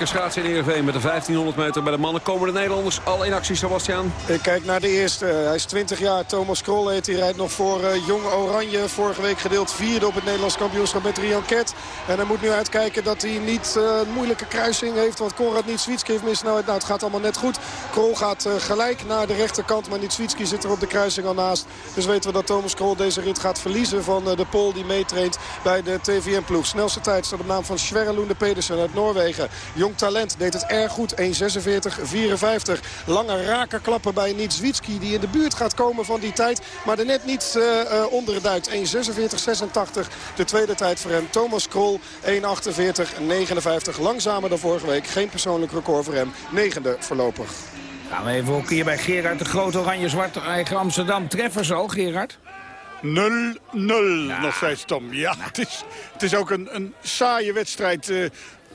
Schaatsen in Heerenveen met de 1500 meter bij de mannen. Komen de Nederlanders al in actie, Sebastian? Ik kijk naar de eerste. Hij is 20 jaar. Thomas Krol heet. Hij rijdt nog voor uh, Jong Oranje. Vorige week gedeeld vierde op het Nederlands kampioenschap met Rian Ket. En hij moet nu uitkijken dat hij niet uh, een moeilijke kruising heeft. Want Konrad Nitswitski heeft misnelheid. Nou, het gaat allemaal net goed. Krol gaat uh, gelijk naar de rechterkant. Maar Nitswitski zit er op de kruising al naast. Dus weten we dat Thomas Krol deze rit gaat verliezen van de Pool die meetraint bij de TVM-ploeg. Snelste tijd staat op naam van Sverre Lunde Pedersen uit Noorwegen. Jong talent deed het erg goed. 1.46-54. Lange rakerklappen bij Nitswitski die in de buurt gaat komen van die tijd. Maar er net niet uh, uh, onder duikt. 1.46-86. De tweede tijd voor hem. Thomas Krol 1.48-59. Langzamer dan vorige week. Geen persoonlijk record voor hem. Negende voorlopig. Gaan we even ook hier bij Gerard de Groot Oranje-Zwart eigen Amsterdam. Treffers al, Gerard? 0-0 ja. nog steeds, Tom. Ja, het is, het is ook een, een saaie wedstrijd. Uh,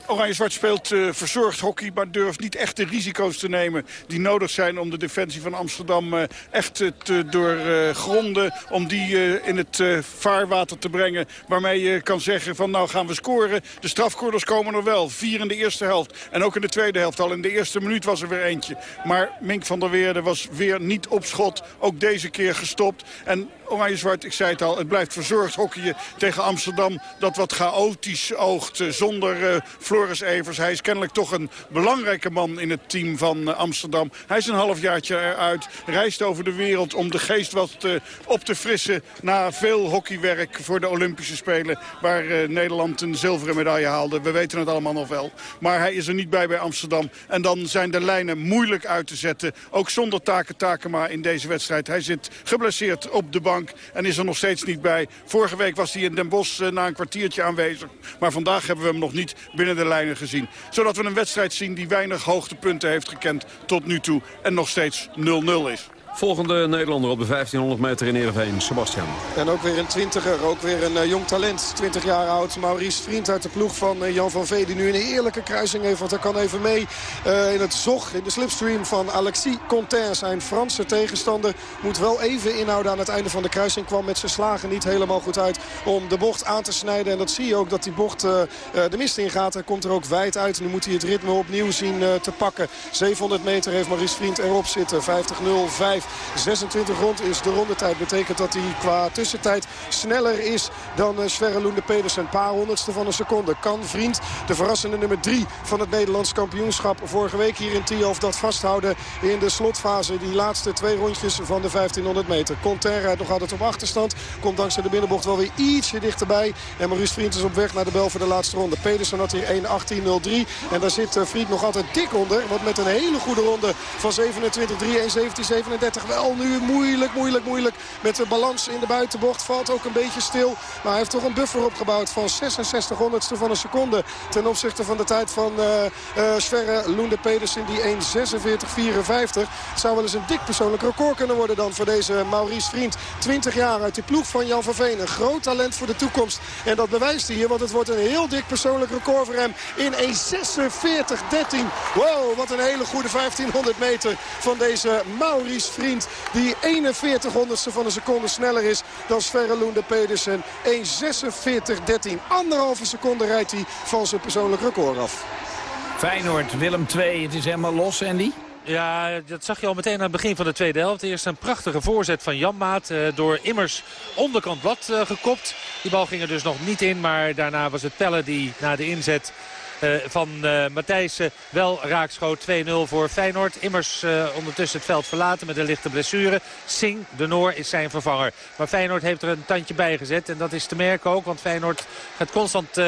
Oranje-Zwart speelt uh, verzorgd hockey, maar durft niet echt de risico's te nemen... die nodig zijn om de defensie van Amsterdam uh, echt te doorgronden. om die in het vaarwater te brengen waarmee je kan zeggen van nou gaan we scoren. De strafcorners komen er wel. Vier in de eerste helft en ook in de tweede helft. Al in de eerste minuut was er weer eentje. Maar Mink van der Weerde was weer niet op schot. Ook deze keer gestopt. En Oranje-Zwart, ik zei het al, het blijft verzorgd hockeyen tegen Amsterdam. Dat wat chaotisch oogt eh, zonder uh, Floris Evers. Hij is kennelijk toch een belangrijke man in het team van uh, Amsterdam. Hij is een halfjaartje eruit, reist over de wereld om de geest wat op te frissen... na veel hockeywerk voor de Olympische Spelen... waar Nederland een zilveren medaille haalde. We weten het allemaal nog wel. Maar hij is er niet bij bij Amsterdam. En dan zijn de lijnen moeilijk uit te zetten. Ook zonder Taken Takema in deze wedstrijd. Hij zit geblesseerd op de bank en is er nog steeds niet bij. Vorige week was hij in Den Bosch na een kwartiertje aanwezig. Maar vandaag hebben we hem nog niet binnen de lijnen gezien. Zodat we een wedstrijd zien die weinig hoogtepunten heeft gekend tot nu toe. En nog steeds 0-0 is. Volgende Nederlander op de 1500 meter in Ereveen, Sebastian. En ook weer een twintiger, ook weer een uh, jong talent. 20 jaar oud, Maurice Vriend uit de ploeg van uh, Jan van Vee. Die nu een eerlijke kruising heeft, want hij kan even mee uh, in het zog, in de slipstream van Alexis Contain. Zijn Franse tegenstander moet wel even inhouden aan het einde van de kruising. Kwam met zijn slagen niet helemaal goed uit om de bocht aan te snijden. En dat zie je ook dat die bocht de mist ingaat. Hij komt er ook wijd uit. Nu moet hij het ritme opnieuw zien te pakken. 700 meter heeft Maurice Vriend erop zitten. 50-0-5. 26 rond is de rondetijd. Betekent dat hij qua tussentijd sneller is dan uh, Sverre Loende Pedersen. Een paar honderdste van een seconde. Kan Vriend, de verrassende nummer 3 van het Nederlands kampioenschap... vorige week hier in Tialf dat vasthouden in de slotfase. Die laatste twee rondjes van de 1500 meter. Conter nog altijd op achterstand. Komt dankzij de binnenbocht wel weer ietsje dichterbij. En Maurice Vriend is op weg naar de bel voor de laatste ronde. Pedersen had hier 1.18.03. En daar zit uh, Vriend nog altijd dik onder. Want met een hele goede ronde van 27-3, 1.17.37 wel nu moeilijk, moeilijk, moeilijk. Met de balans in de buitenbocht valt ook een beetje stil. Maar hij heeft toch een buffer opgebouwd van 66 honderdste van een seconde. Ten opzichte van de tijd van uh, Sverre Loende Pedersen. Die 1.46.54. Het zou wel eens een dik persoonlijk record kunnen worden dan voor deze Maurice Vriend. 20 jaar uit die ploeg van Jan van Veen. Een groot talent voor de toekomst. En dat bewijst hij hier, want het wordt een heel dik persoonlijk record voor hem. In 1.46.13. Wow, wat een hele goede 1500 meter van deze Maurice Vriend. Die 41 honderdste van een seconde sneller is dan Sverre Loende Pedersen. 1.46.13. Anderhalve seconde rijdt hij van zijn persoonlijk record af. Feyenoord, Willem 2. Het is helemaal los, Andy. Ja, dat zag je al meteen aan het begin van de tweede helft. Eerst een prachtige voorzet van Janmaat. Uh, door Immers onderkant blad uh, gekopt. Die bal ging er dus nog niet in. Maar daarna was het Pelle die na de inzet van uh, Matthijssen wel raakschoot 2-0 voor Feyenoord. Immers uh, ondertussen het veld verlaten met een lichte blessure. Singh, de Noor, is zijn vervanger. Maar Feyenoord heeft er een tandje bij gezet. En dat is te merken ook, want Feyenoord gaat constant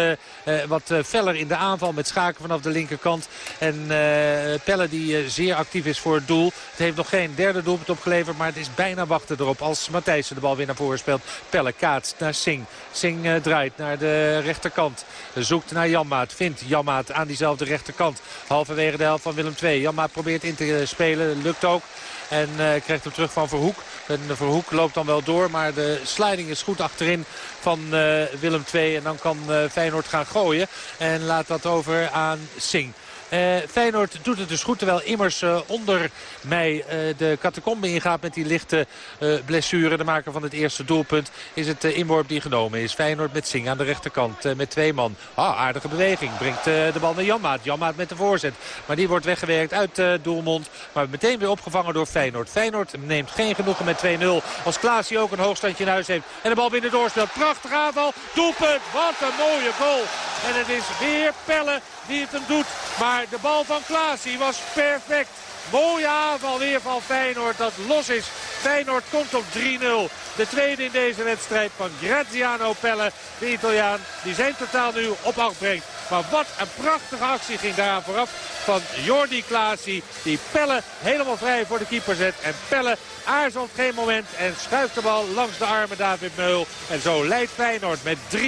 wat feller in de aanval met schaken vanaf de linkerkant. En Pelle die zeer actief is voor het doel. Het heeft nog geen derde doelpunt opgeleverd, maar het is bijna wachten erop. Als Matthijssen de bal weer naar voren speelt. Pelle kaatst naar Singh. Singh draait naar de rechterkant. Zoekt naar Janmaat, vindt Jan Aan diezelfde rechterkant. Halverwege de helft van Willem II. Janmaat probeert in te spelen. Lukt ook. En uh, krijgt hem terug van Verhoek. En Verhoek loopt dan wel door. Maar de sliding is goed achterin van uh, Willem II. En dan kan uh, Feyenoord gaan gooien. En laat dat over aan Singh. Uh, Feyenoord doet het dus goed. Terwijl Immers uh, onder mij uh, de catacombe ingaat met die lichte blessure. De maker van het eerste doelpunt is het inworp die genomen is. Feyenoord met Sing aan de rechterkant met twee man. Ah, aardige beweging. Brengt de bal naar Janmaat. Janmaat met de voorzet. Maar die wordt weggewerkt uit doelmond. Maar meteen weer opgevangen door Feyenoord. Feyenoord neemt geen genoegen met 2-0. Als Klaasie ook een hoogstandje in huis heeft. En de bal binnen doorspeelt. Prachtig aanval. Doelpunt. Wat een mooie goal. En het is weer Pelle die het hem doet. Maar de bal van Klaasie was perfect. Mooie aanval weer van Feyenoord dat los is. Feyenoord komt op 3-0. De tweede in deze wedstrijd van Graziano Pelle. De Italiaan die zijn totaal nu op 8 brengt. Maar wat een prachtige actie ging daaraan vooraf van Jordi Klaasie. Die Pelle helemaal vrij voor de keeper zet. En Pelle aarzelt geen moment en schuift de bal langs de armen David Meul. En zo leidt Feyenoord met 3-0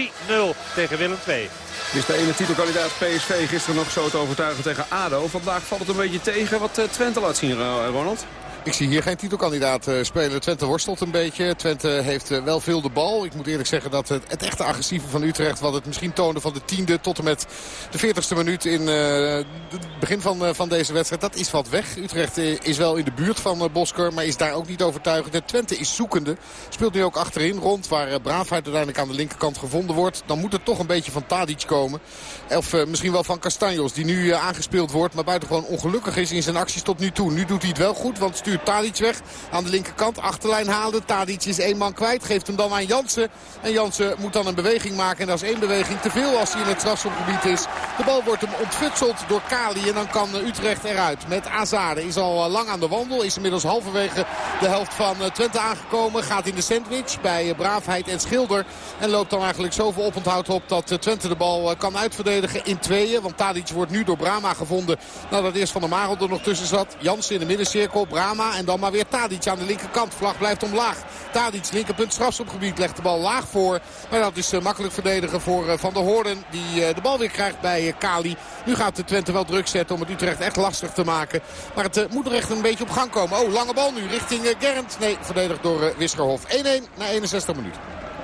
tegen Willem II. Is de ene titelkandidaat PSV gisteren nog zo te overtuigen tegen ADO. Vandaag valt het een beetje tegen wat Twente laat zien, Ronald. Ik zie hier geen titelkandidaat uh, spelen. Twente worstelt een beetje. Twente heeft uh, wel veel de bal. Ik moet eerlijk zeggen dat het, het echte agressieve van Utrecht... wat het misschien toonde van de tiende tot en met de veertigste minuut... in uh, het begin van, van deze wedstrijd, dat is wat weg. Utrecht is wel in de buurt van Bosker, maar is daar ook niet overtuigend. Twente is zoekende. Speelt nu ook achterin rond, waar Braafheid uiteindelijk aan de linkerkant gevonden wordt. Dan moet het toch een beetje van Tadic komen. Of misschien wel van Castanjos, die nu aangespeeld wordt... maar buitengewoon ongelukkig is in zijn acties tot nu toe. Nu doet hij het wel goed, want stuurt stuurt weg aan de linkerkant. Achterlijn haalde. Tadic is één man kwijt. Geeft hem dan aan Jansen. En Jansen moet dan een beweging maken. En dat is één beweging te veel als hij in het strafschopgebied is. De bal wordt hem ontfutseld door Kali. En dan kan Utrecht eruit. Met Azade is al lang aan de wandel. Is inmiddels halverwege de helft van Twente aangekomen. Gaat in de sandwich bij Braafheid en Schilder. En loopt dan eigenlijk zoveel oponthoud op dat Twente de bal kan uitverdedigen in tweeën. Want Tadic wordt nu door Brama gevonden. Nadat eerst Van der Marel er nog tussen zat. Jansen in de middencirkel. Brama en dan maar weer Tadic aan de linkerkant. Vlag blijft omlaag. Tadic linkerpunt strafschopgebied legt de bal laag voor. Maar dat is makkelijk verdedigen voor Van der Hoorden. Die de bal weer krijgt bij Kali. Nu gaat de Twente wel druk zetten om het Utrecht echt lastig te maken. Maar het moet er echt een beetje op gang komen. Oh, lange bal nu richting Gernd. Nee, verdedigd door Wiskerhof. 1-1 na 61 minuten.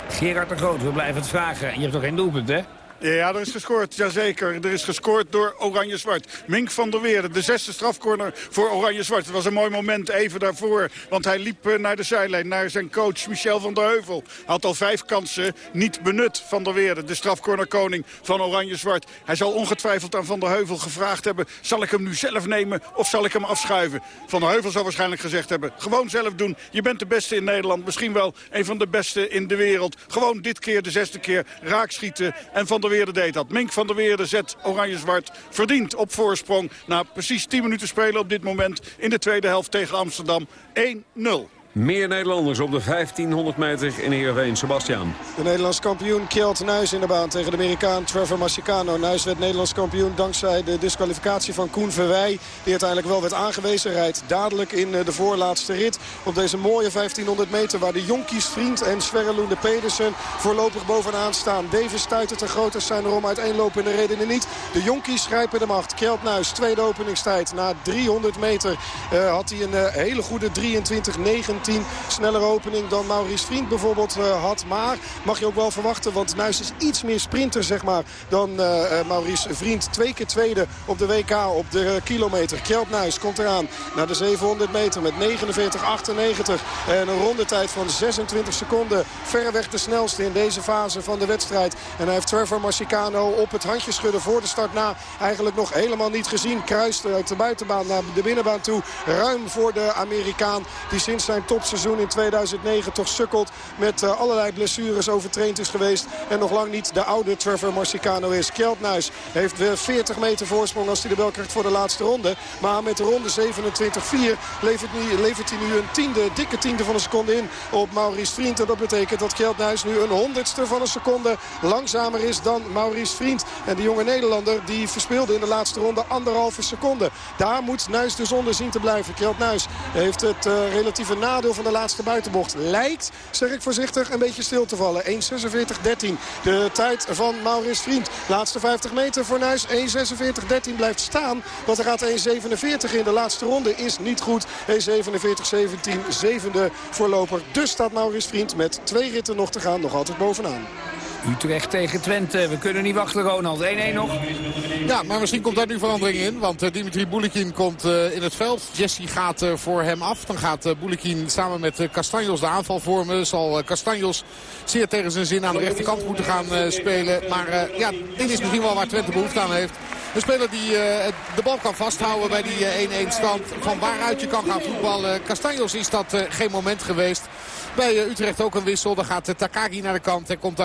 Gerard de Groot, we blijven het vragen. Je hebt toch geen doelpunt, hè? Ja, er is gescoord. Jazeker. Er is gescoord door Oranje-Zwart. Mink van der Weerde, de zesde strafcorner voor Oranje-Zwart. Het was een mooi moment even daarvoor. Want hij liep eh, naar de zijlijn, naar zijn coach Michel van der Heuvel. Had al vijf kansen niet benut van der Weerde. De strafcornerkoning van Oranje-Zwart. Hij zal ongetwijfeld aan Van der Heuvel gevraagd hebben... zal ik hem nu zelf nemen of zal ik hem afschuiven? Van der Heuvel zal waarschijnlijk gezegd hebben... gewoon zelf doen. Je bent de beste in Nederland. Misschien wel een van de beste in de wereld. Gewoon dit keer, de zesde keer, raakschieten. En Van der Weerde deed dat. Mink van der Weerde zet Oranje-Zwart verdiend op voorsprong. Na precies 10 minuten spelen op dit moment in de tweede helft tegen Amsterdam 1-0. Meer Nederlanders op de 1500 meter in Heerenveen. Sebastian. De Nederlands kampioen Kjeld Nuis in de baan tegen de Amerikaan Trevor Massicano. Nuis werd Nederlands kampioen dankzij de disqualificatie van Koen Verwij. Die uiteindelijk wel werd aangewezen. Rijdt dadelijk in de voorlaatste rit op deze mooie 1500 meter... waar de Jonkies Vriend en Sverre Loende Pedersen voorlopig bovenaan staan. Davis stuit te groot zijn erom uiteenlopende redenen niet. De Jonkies grijpen de macht. Kjeld Nuis, tweede openingstijd. Na 300 meter uh, had hij een uh, hele goede 23-19 snellere opening dan Maurice Vriend bijvoorbeeld uh, had. Maar mag je ook wel verwachten, want Nuis is iets meer sprinter zeg maar, dan uh, Maurice Vriend. Twee keer tweede op de WK op de kilometer. Kjeld Nuis komt eraan naar de 700 meter met 49-98. En een rondetijd van 26 seconden. Verreweg de snelste in deze fase van de wedstrijd. En hij heeft Trevor Massicano op het handje schudden voor de start na. Eigenlijk nog helemaal niet gezien. Kruist uit de buitenbaan naar de binnenbaan toe. Ruim voor de Amerikaan die sinds zijn topseizoen in 2009 toch sukkelt. Met uh, allerlei blessures overtraind is geweest. En nog lang niet de oude Trevor Marsicano is. Kjeldnuis heeft weer 40 meter voorsprong als hij de bel krijgt voor de laatste ronde. Maar met de ronde 27-4 levert, levert hij nu een tiende, dikke tiende van een seconde in op Maurice Vriend. En dat betekent dat Kjeldnuis nu een honderdste van een seconde langzamer is dan Maurice Vriend. En die jonge Nederlander die verspeelde in de laatste ronde anderhalve seconde. Daar moet Nuis dus onder zien te blijven. Kjeldnuis heeft het uh, relatieve nadeel van de laatste buitenbocht. Lijkt, zeg ik voorzichtig, een beetje stil te vallen. 1.46.13 de tijd van Maurice Vriend. Laatste 50 meter voor Nuis. 1.46.13 blijft staan. Want er gaat 1.47 in de laatste ronde. Is niet goed. 1.47.17 zevende voorloper. Dus staat Maurice Vriend met twee ritten nog te gaan. Nog altijd bovenaan. Utrecht tegen Twente. We kunnen niet wachten, Ronald. 1-1 nog. Ja, maar misschien komt daar nu verandering in. Want uh, Dimitri Boulikin komt uh, in het veld. Jesse gaat uh, voor hem af. Dan gaat Boulikin samen met Castanjos de aanval vormen. Zal Castanjos zeer tegen zijn zin aan de rechterkant moeten gaan spelen. Maar ja, dit is misschien wel waar Twente behoefte aan heeft. Een speler die de bal kan vasthouden bij die 1-1 uh, stand. Van waaruit je kan gaan voetballen. Castanjos is dat geen moment geweest. Bij Utrecht ook een wissel. Dan gaat Takagi naar de kant. En komt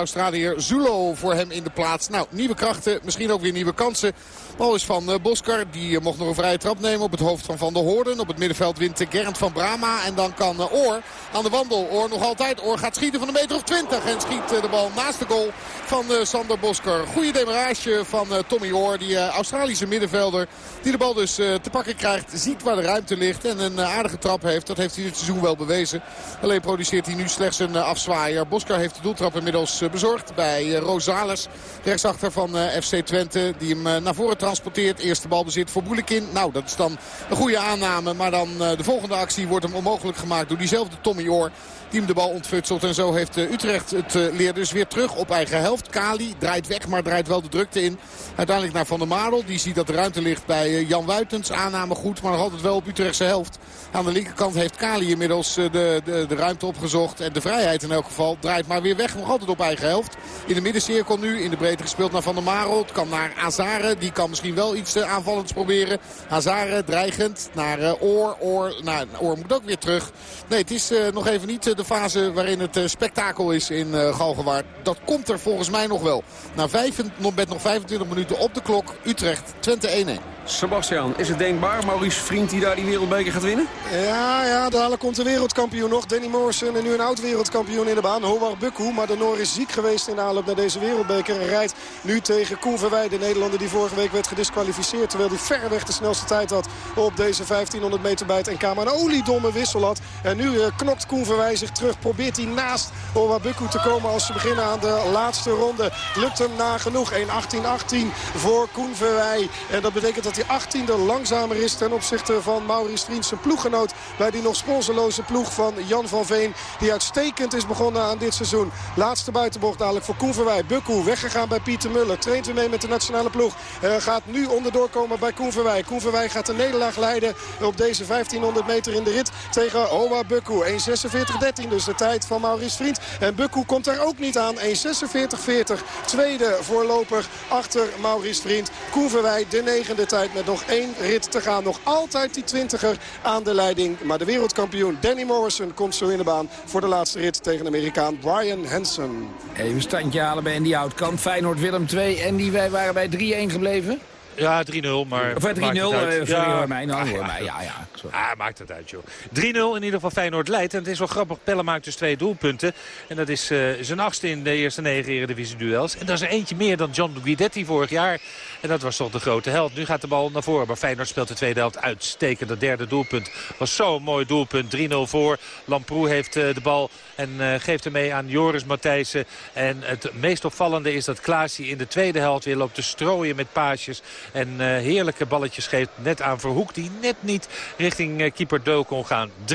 Zulo voor hem in de plaats. Nou, nieuwe krachten. Misschien ook weer nieuwe kansen. Bal is van Boskar. Die mocht nog een vrije trap nemen op het hoofd van Van der Hoorden. Op het middenveld wint Gernd van Brama. En dan kan Oor aan de wandel. Oor nog altijd. Oor gaat schieten van een meter of 20. En schiet de bal naast de goal van Sander Boskar. Goede demarage van Tommy Oor. Die Australische middenvelder. Die de bal dus te pakken krijgt. Ziet waar de ruimte ligt. En een aardige trap heeft. Dat heeft hij dit seizoen wel bewezen. Alleen produceert hij nu slechts een afzwaaier. Boskar heeft de doeltrap inmiddels bezorgd bij Rosales. Rechtsachter van FC Twente. Die hem naar voren transporteert. Eerste balbezit voor Boelekin. Nou, dat is dan een goede aanname. Maar dan de volgende actie wordt hem onmogelijk gemaakt door diezelfde Tommy Oor. Die hem de bal ontfutselt. En zo heeft Utrecht het leer dus weer terug op eigen helft. Kali draait weg, maar draait wel de drukte in. Uiteindelijk naar Van der Marel. Die ziet dat de ruimte ligt bij eh, Jan Wuitens. Aanname goed, maar nog altijd wel op Utrechtse helft. Aan de linkerkant heeft Kali inmiddels eh, de, de, de ruimte opgezocht. En de vrijheid in elk geval draait maar weer weg. Nog altijd op eigen helft. In de middencirkel nu. In de breedte gespeeld naar Van der Marel. Het kan naar Azare. Die kan misschien wel iets eh, aanvallends proberen. Azare dreigend naar Oor. Oor, nou, Oor moet ook weer terug. Nee, het is nog even niet de fase waarin het uh, spektakel is in uh, Galgenwaard. Dat komt er volgens mij nog wel. Na vijf, met nog 25 minuten op de klok. Utrecht, Twente 1-1. Sebastian, is het denkbaar? Maurice Vriend die daar die wereldbeker gaat winnen? Ja, ja, dadelijk komt de wereldkampioen nog. Danny Morrison en nu een oud wereldkampioen in de baan. Howard Bukku, maar de Noor is ziek geweest in de aanloop naar deze wereldbeker. En rijdt nu tegen Koen Verwij, de Nederlander die vorige week werd gedisqualificeerd. Terwijl hij verreweg de snelste tijd had op deze 1500 meter bij het NK. Maar een oliedomme wissel had. En nu uh, knokt Koen Verwij zich terug. Probeert hij naast Howard Bukku te komen als ze beginnen aan de laatste ronde. Lukt hem nagenoeg. 1.18.18 voor Koen Verwij. En dat betekent dat hij 18e langzamer is ten opzichte van Maurice Vriend. Zijn ploeggenoot bij die nog sponsorloze ploeg van Jan van Veen. Die uitstekend is begonnen aan dit seizoen. Laatste buitenbocht dadelijk voor Koen Verwij. Bukku weggegaan bij Pieter Muller. Traint weer mee met de nationale ploeg. Uh, gaat nu onderdoor komen bij Koen Verwij. Koen Verwij gaat de nederlaag leiden op deze 1500 meter in de rit tegen Owa Bukku. 1.46.13 dus de tijd van Maurice Vriend. En Bukku komt er ook niet aan. 1.46.40. Tweede voorlopig achter Maurice Vriend. Koen Verwij de negende tijd met nog één rit te gaan. Nog altijd die twintiger aan de leiding. Maar de wereldkampioen Danny Morrison komt zo in de baan voor de laatste rit tegen Amerikaan Brian Hansen. Even standje halen bij Andy Houtkamp. Feyenoord Willem 2. Andy, wij waren bij 3-1 gebleven. Ja, 3-0, maar... Of 3-0, sorry ja. hoor mij. Nou, hoor mij, ja, ja. Sorry. Ah, maakt het uit, joh. 3-0 in ieder geval Feyenoord leidt. En het is wel grappig, Pelle maakt dus twee doelpunten. En dat is uh, zijn achtste in de eerste negen Eredivisie-duels. En dat is er eentje meer dan John Guidetti vorig jaar. En dat was toch de grote held. Nu gaat de bal naar voren. Maar Feyenoord speelt de tweede helft uitstekend. Dat derde doelpunt was zo'n mooi doelpunt. 3-0 voor. Lamproe heeft uh, de bal en uh, geeft hem mee aan Joris Matthijssen. En het meest opvallende is dat Klaasie in de tweede helft weer loopt te strooien met paasjes. En uh, heerlijke balletjes geeft net aan Verhoek. Die net niet richting uh, keeper Deul kon gaan. 3-0.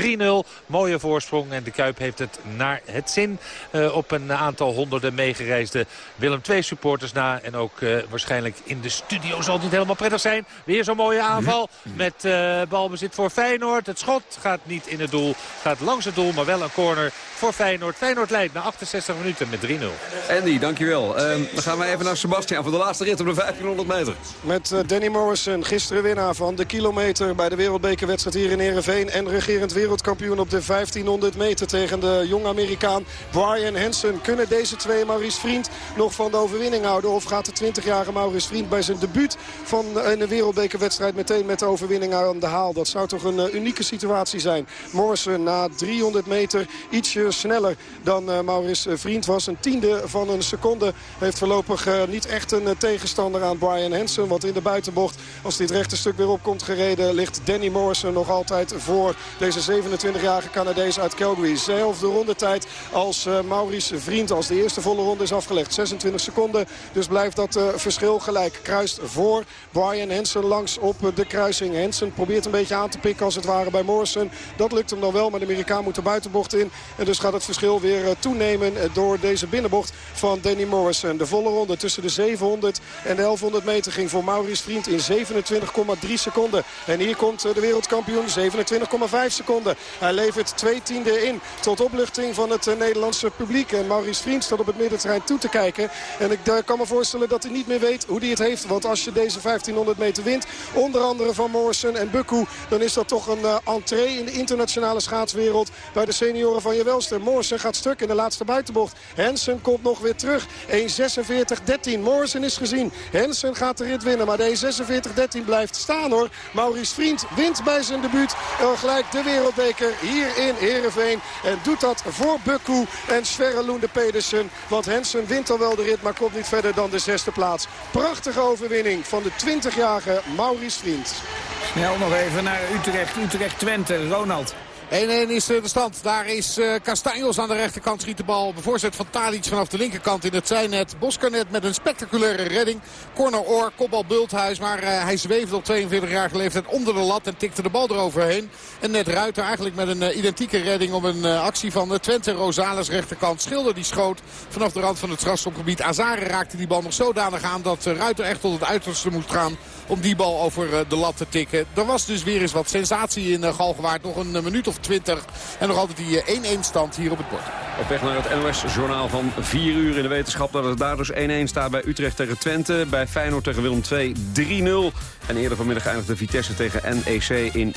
Mooie voorsprong. En de Kuip heeft het naar het zin. Uh, op een aantal honderden meegereisde Willem II supporters na. En ook waarschijnlijk in de studio zal het niet helemaal prettig zijn. Weer zo'n mooie aanval met balbezit voor Feyenoord. Het schot gaat niet in het doel. Gaat langs het doel, maar wel een corner voor Feyenoord. Feyenoord leidt na 68 minuten met 3-0. Andy, dankjewel. Um, dan gaan we even naar Sebastian voor de laatste rit op de 1500 meter. Met uh, Danny Morrison, gisteren winnaar van de kilometer bij de wereldbekerwedstrijd hier in Ereveen. En regerend wereldkampioen op de 1500 meter tegen de jonge Amerikaan Brian Hansen. Kunnen deze twee Maurice Vriend nog van de overwinning houden? Of gaat de 20-jarige Maurice Vriend bij zijn debuut van een wereldbekerwedstrijd meteen met de overwinning aan de haal? Dat zou toch een uh, unieke situatie zijn. Morrison na 300 meter ietsje sneller dan uh, Maurice Vriend was. Een tiende van een seconde heeft voorlopig niet echt een tegenstander aan Brian Hansen. Want in de buitenbocht, als dit rechte stuk weer op komt gereden... ligt Danny Morrison nog altijd voor deze 27-jarige Canadees uit Calgary. Zelfde rondetijd als Maurice Vriend. Als de eerste volle ronde is afgelegd. 26 seconden. Dus blijft dat verschil gelijk. Kruist voor Brian Hansen langs op de kruising. Hansen probeert een beetje aan te pikken als het ware bij Morrison. Dat lukt hem dan wel, maar de Amerikaan moet de buitenbocht in. En dus gaat het verschil weer toenemen door deze binnenbocht van Danny Morrison. De volle ronde tussen de 700 en de 1100 meter ging voor Maurice Vriend in 27,3 seconden. En hier komt de wereldkampioen 27,5 seconden. Hij levert twee tiende in tot opluchting van het Nederlandse publiek. En Maurice Vriend staat op het middenterrein toe te kijken. En ik kan me voorstellen dat hij niet meer weet hoe hij het heeft. Want als je deze 1500 meter wint, onder andere van Morrison en Bukku... dan is dat toch een entree in de internationale schaatswereld bij de senioren van je welste. Morrison gaat stuk in de laatste buitenbocht. Hansen komt nog weer terug. 1.46.13. Morrison is gezien. Hansen gaat de rit winnen. Maar de 1.46.13 blijft staan hoor. Maurice Vriend wint bij zijn debuut. Uh, gelijk de wereldbeker hier in Heerenveen. En doet dat voor Bukku en Sverre Loende Pedersen. Want Hansen wint al wel de rit. Maar komt niet verder dan de zesde plaats. Prachtige overwinning van de 20-jarige Maurice Vriend. Snel nog even naar Utrecht. Utrecht-Twente. Ronald. Is eh, de stand. Daar is uh, Castanjos aan de rechterkant. Schiet de bal op de voorzet van Tadic vanaf de linkerkant in het zijnet. Boscanet met een spectaculaire redding. Corner oor, kopbal Bulthuis. Maar uh, hij zweefde op 42-jarige leeftijd onder de lat en tikte de bal eroverheen. En net Ruiter eigenlijk met een identieke redding op een actie van Twente. Rosales rechterkant. Schilder die schoot vanaf de rand van het strafschopgebied. Azare raakte die bal nog zodanig aan dat Ruiter echt tot het uiterste moest gaan om die bal over de lat te tikken. Er was dus weer eens wat sensatie in Galgenwaard. Nog een minuut of 20 en nog altijd die 1-1 stand hier op het bord. Op weg naar het NOS-journaal van 4 uur in de wetenschap... dat het daar dus 1-1 staat bij Utrecht tegen Twente. Bij Feyenoord tegen Willem 2 3-0. En eerder vanmiddag eindigde Vitesse tegen NEC in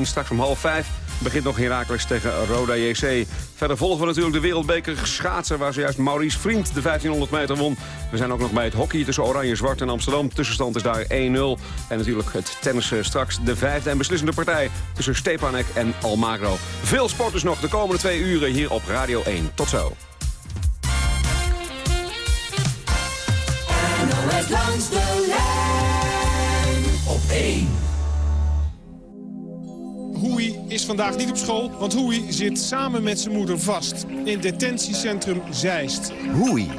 4-1. Straks om half 5 begint nog Heracles tegen Roda JC. Verder volgen we natuurlijk de wereldbeker schaatsen... waar zojuist Maurice Vriend de 1500 meter won. We zijn ook nog bij het hockey tussen Oranje-Zwart en Amsterdam. Tussenstand is daar 1-0. En natuurlijk het tennissen straks de vijfde en beslissende partij... tussen Stepanek en Almagro. Veel sport dus nog de komende twee uren hier op Radio 1. Tot zo. 1. Hoei is vandaag niet op school, want Hoei zit samen met zijn moeder vast. In detentiecentrum Zeist. Hoei.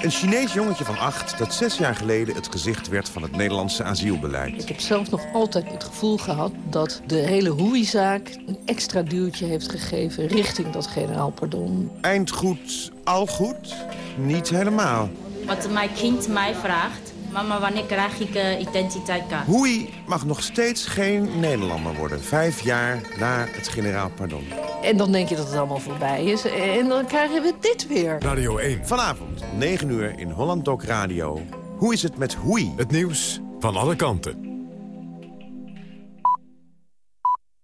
Een Chinees jongetje van acht dat zes jaar geleden het gezicht werd van het Nederlandse asielbeleid. Ik heb zelf nog altijd het gevoel gehad dat de hele Hoei-zaak een extra duwtje heeft gegeven richting dat generaal pardon. Eind goed, al goed? Niet helemaal. Wat mijn kind mij vraagt, mama wanneer krijg ik uh, identiteitskaart? Hoei mag nog steeds geen Nederlander worden. Vijf jaar na het generaal pardon. En dan denk je dat het allemaal voorbij is. En dan krijgen we dit weer. Radio 1. Vanavond, 9 uur in Holland Doc Radio. Hoe is het met Hoei? Het nieuws van alle kanten.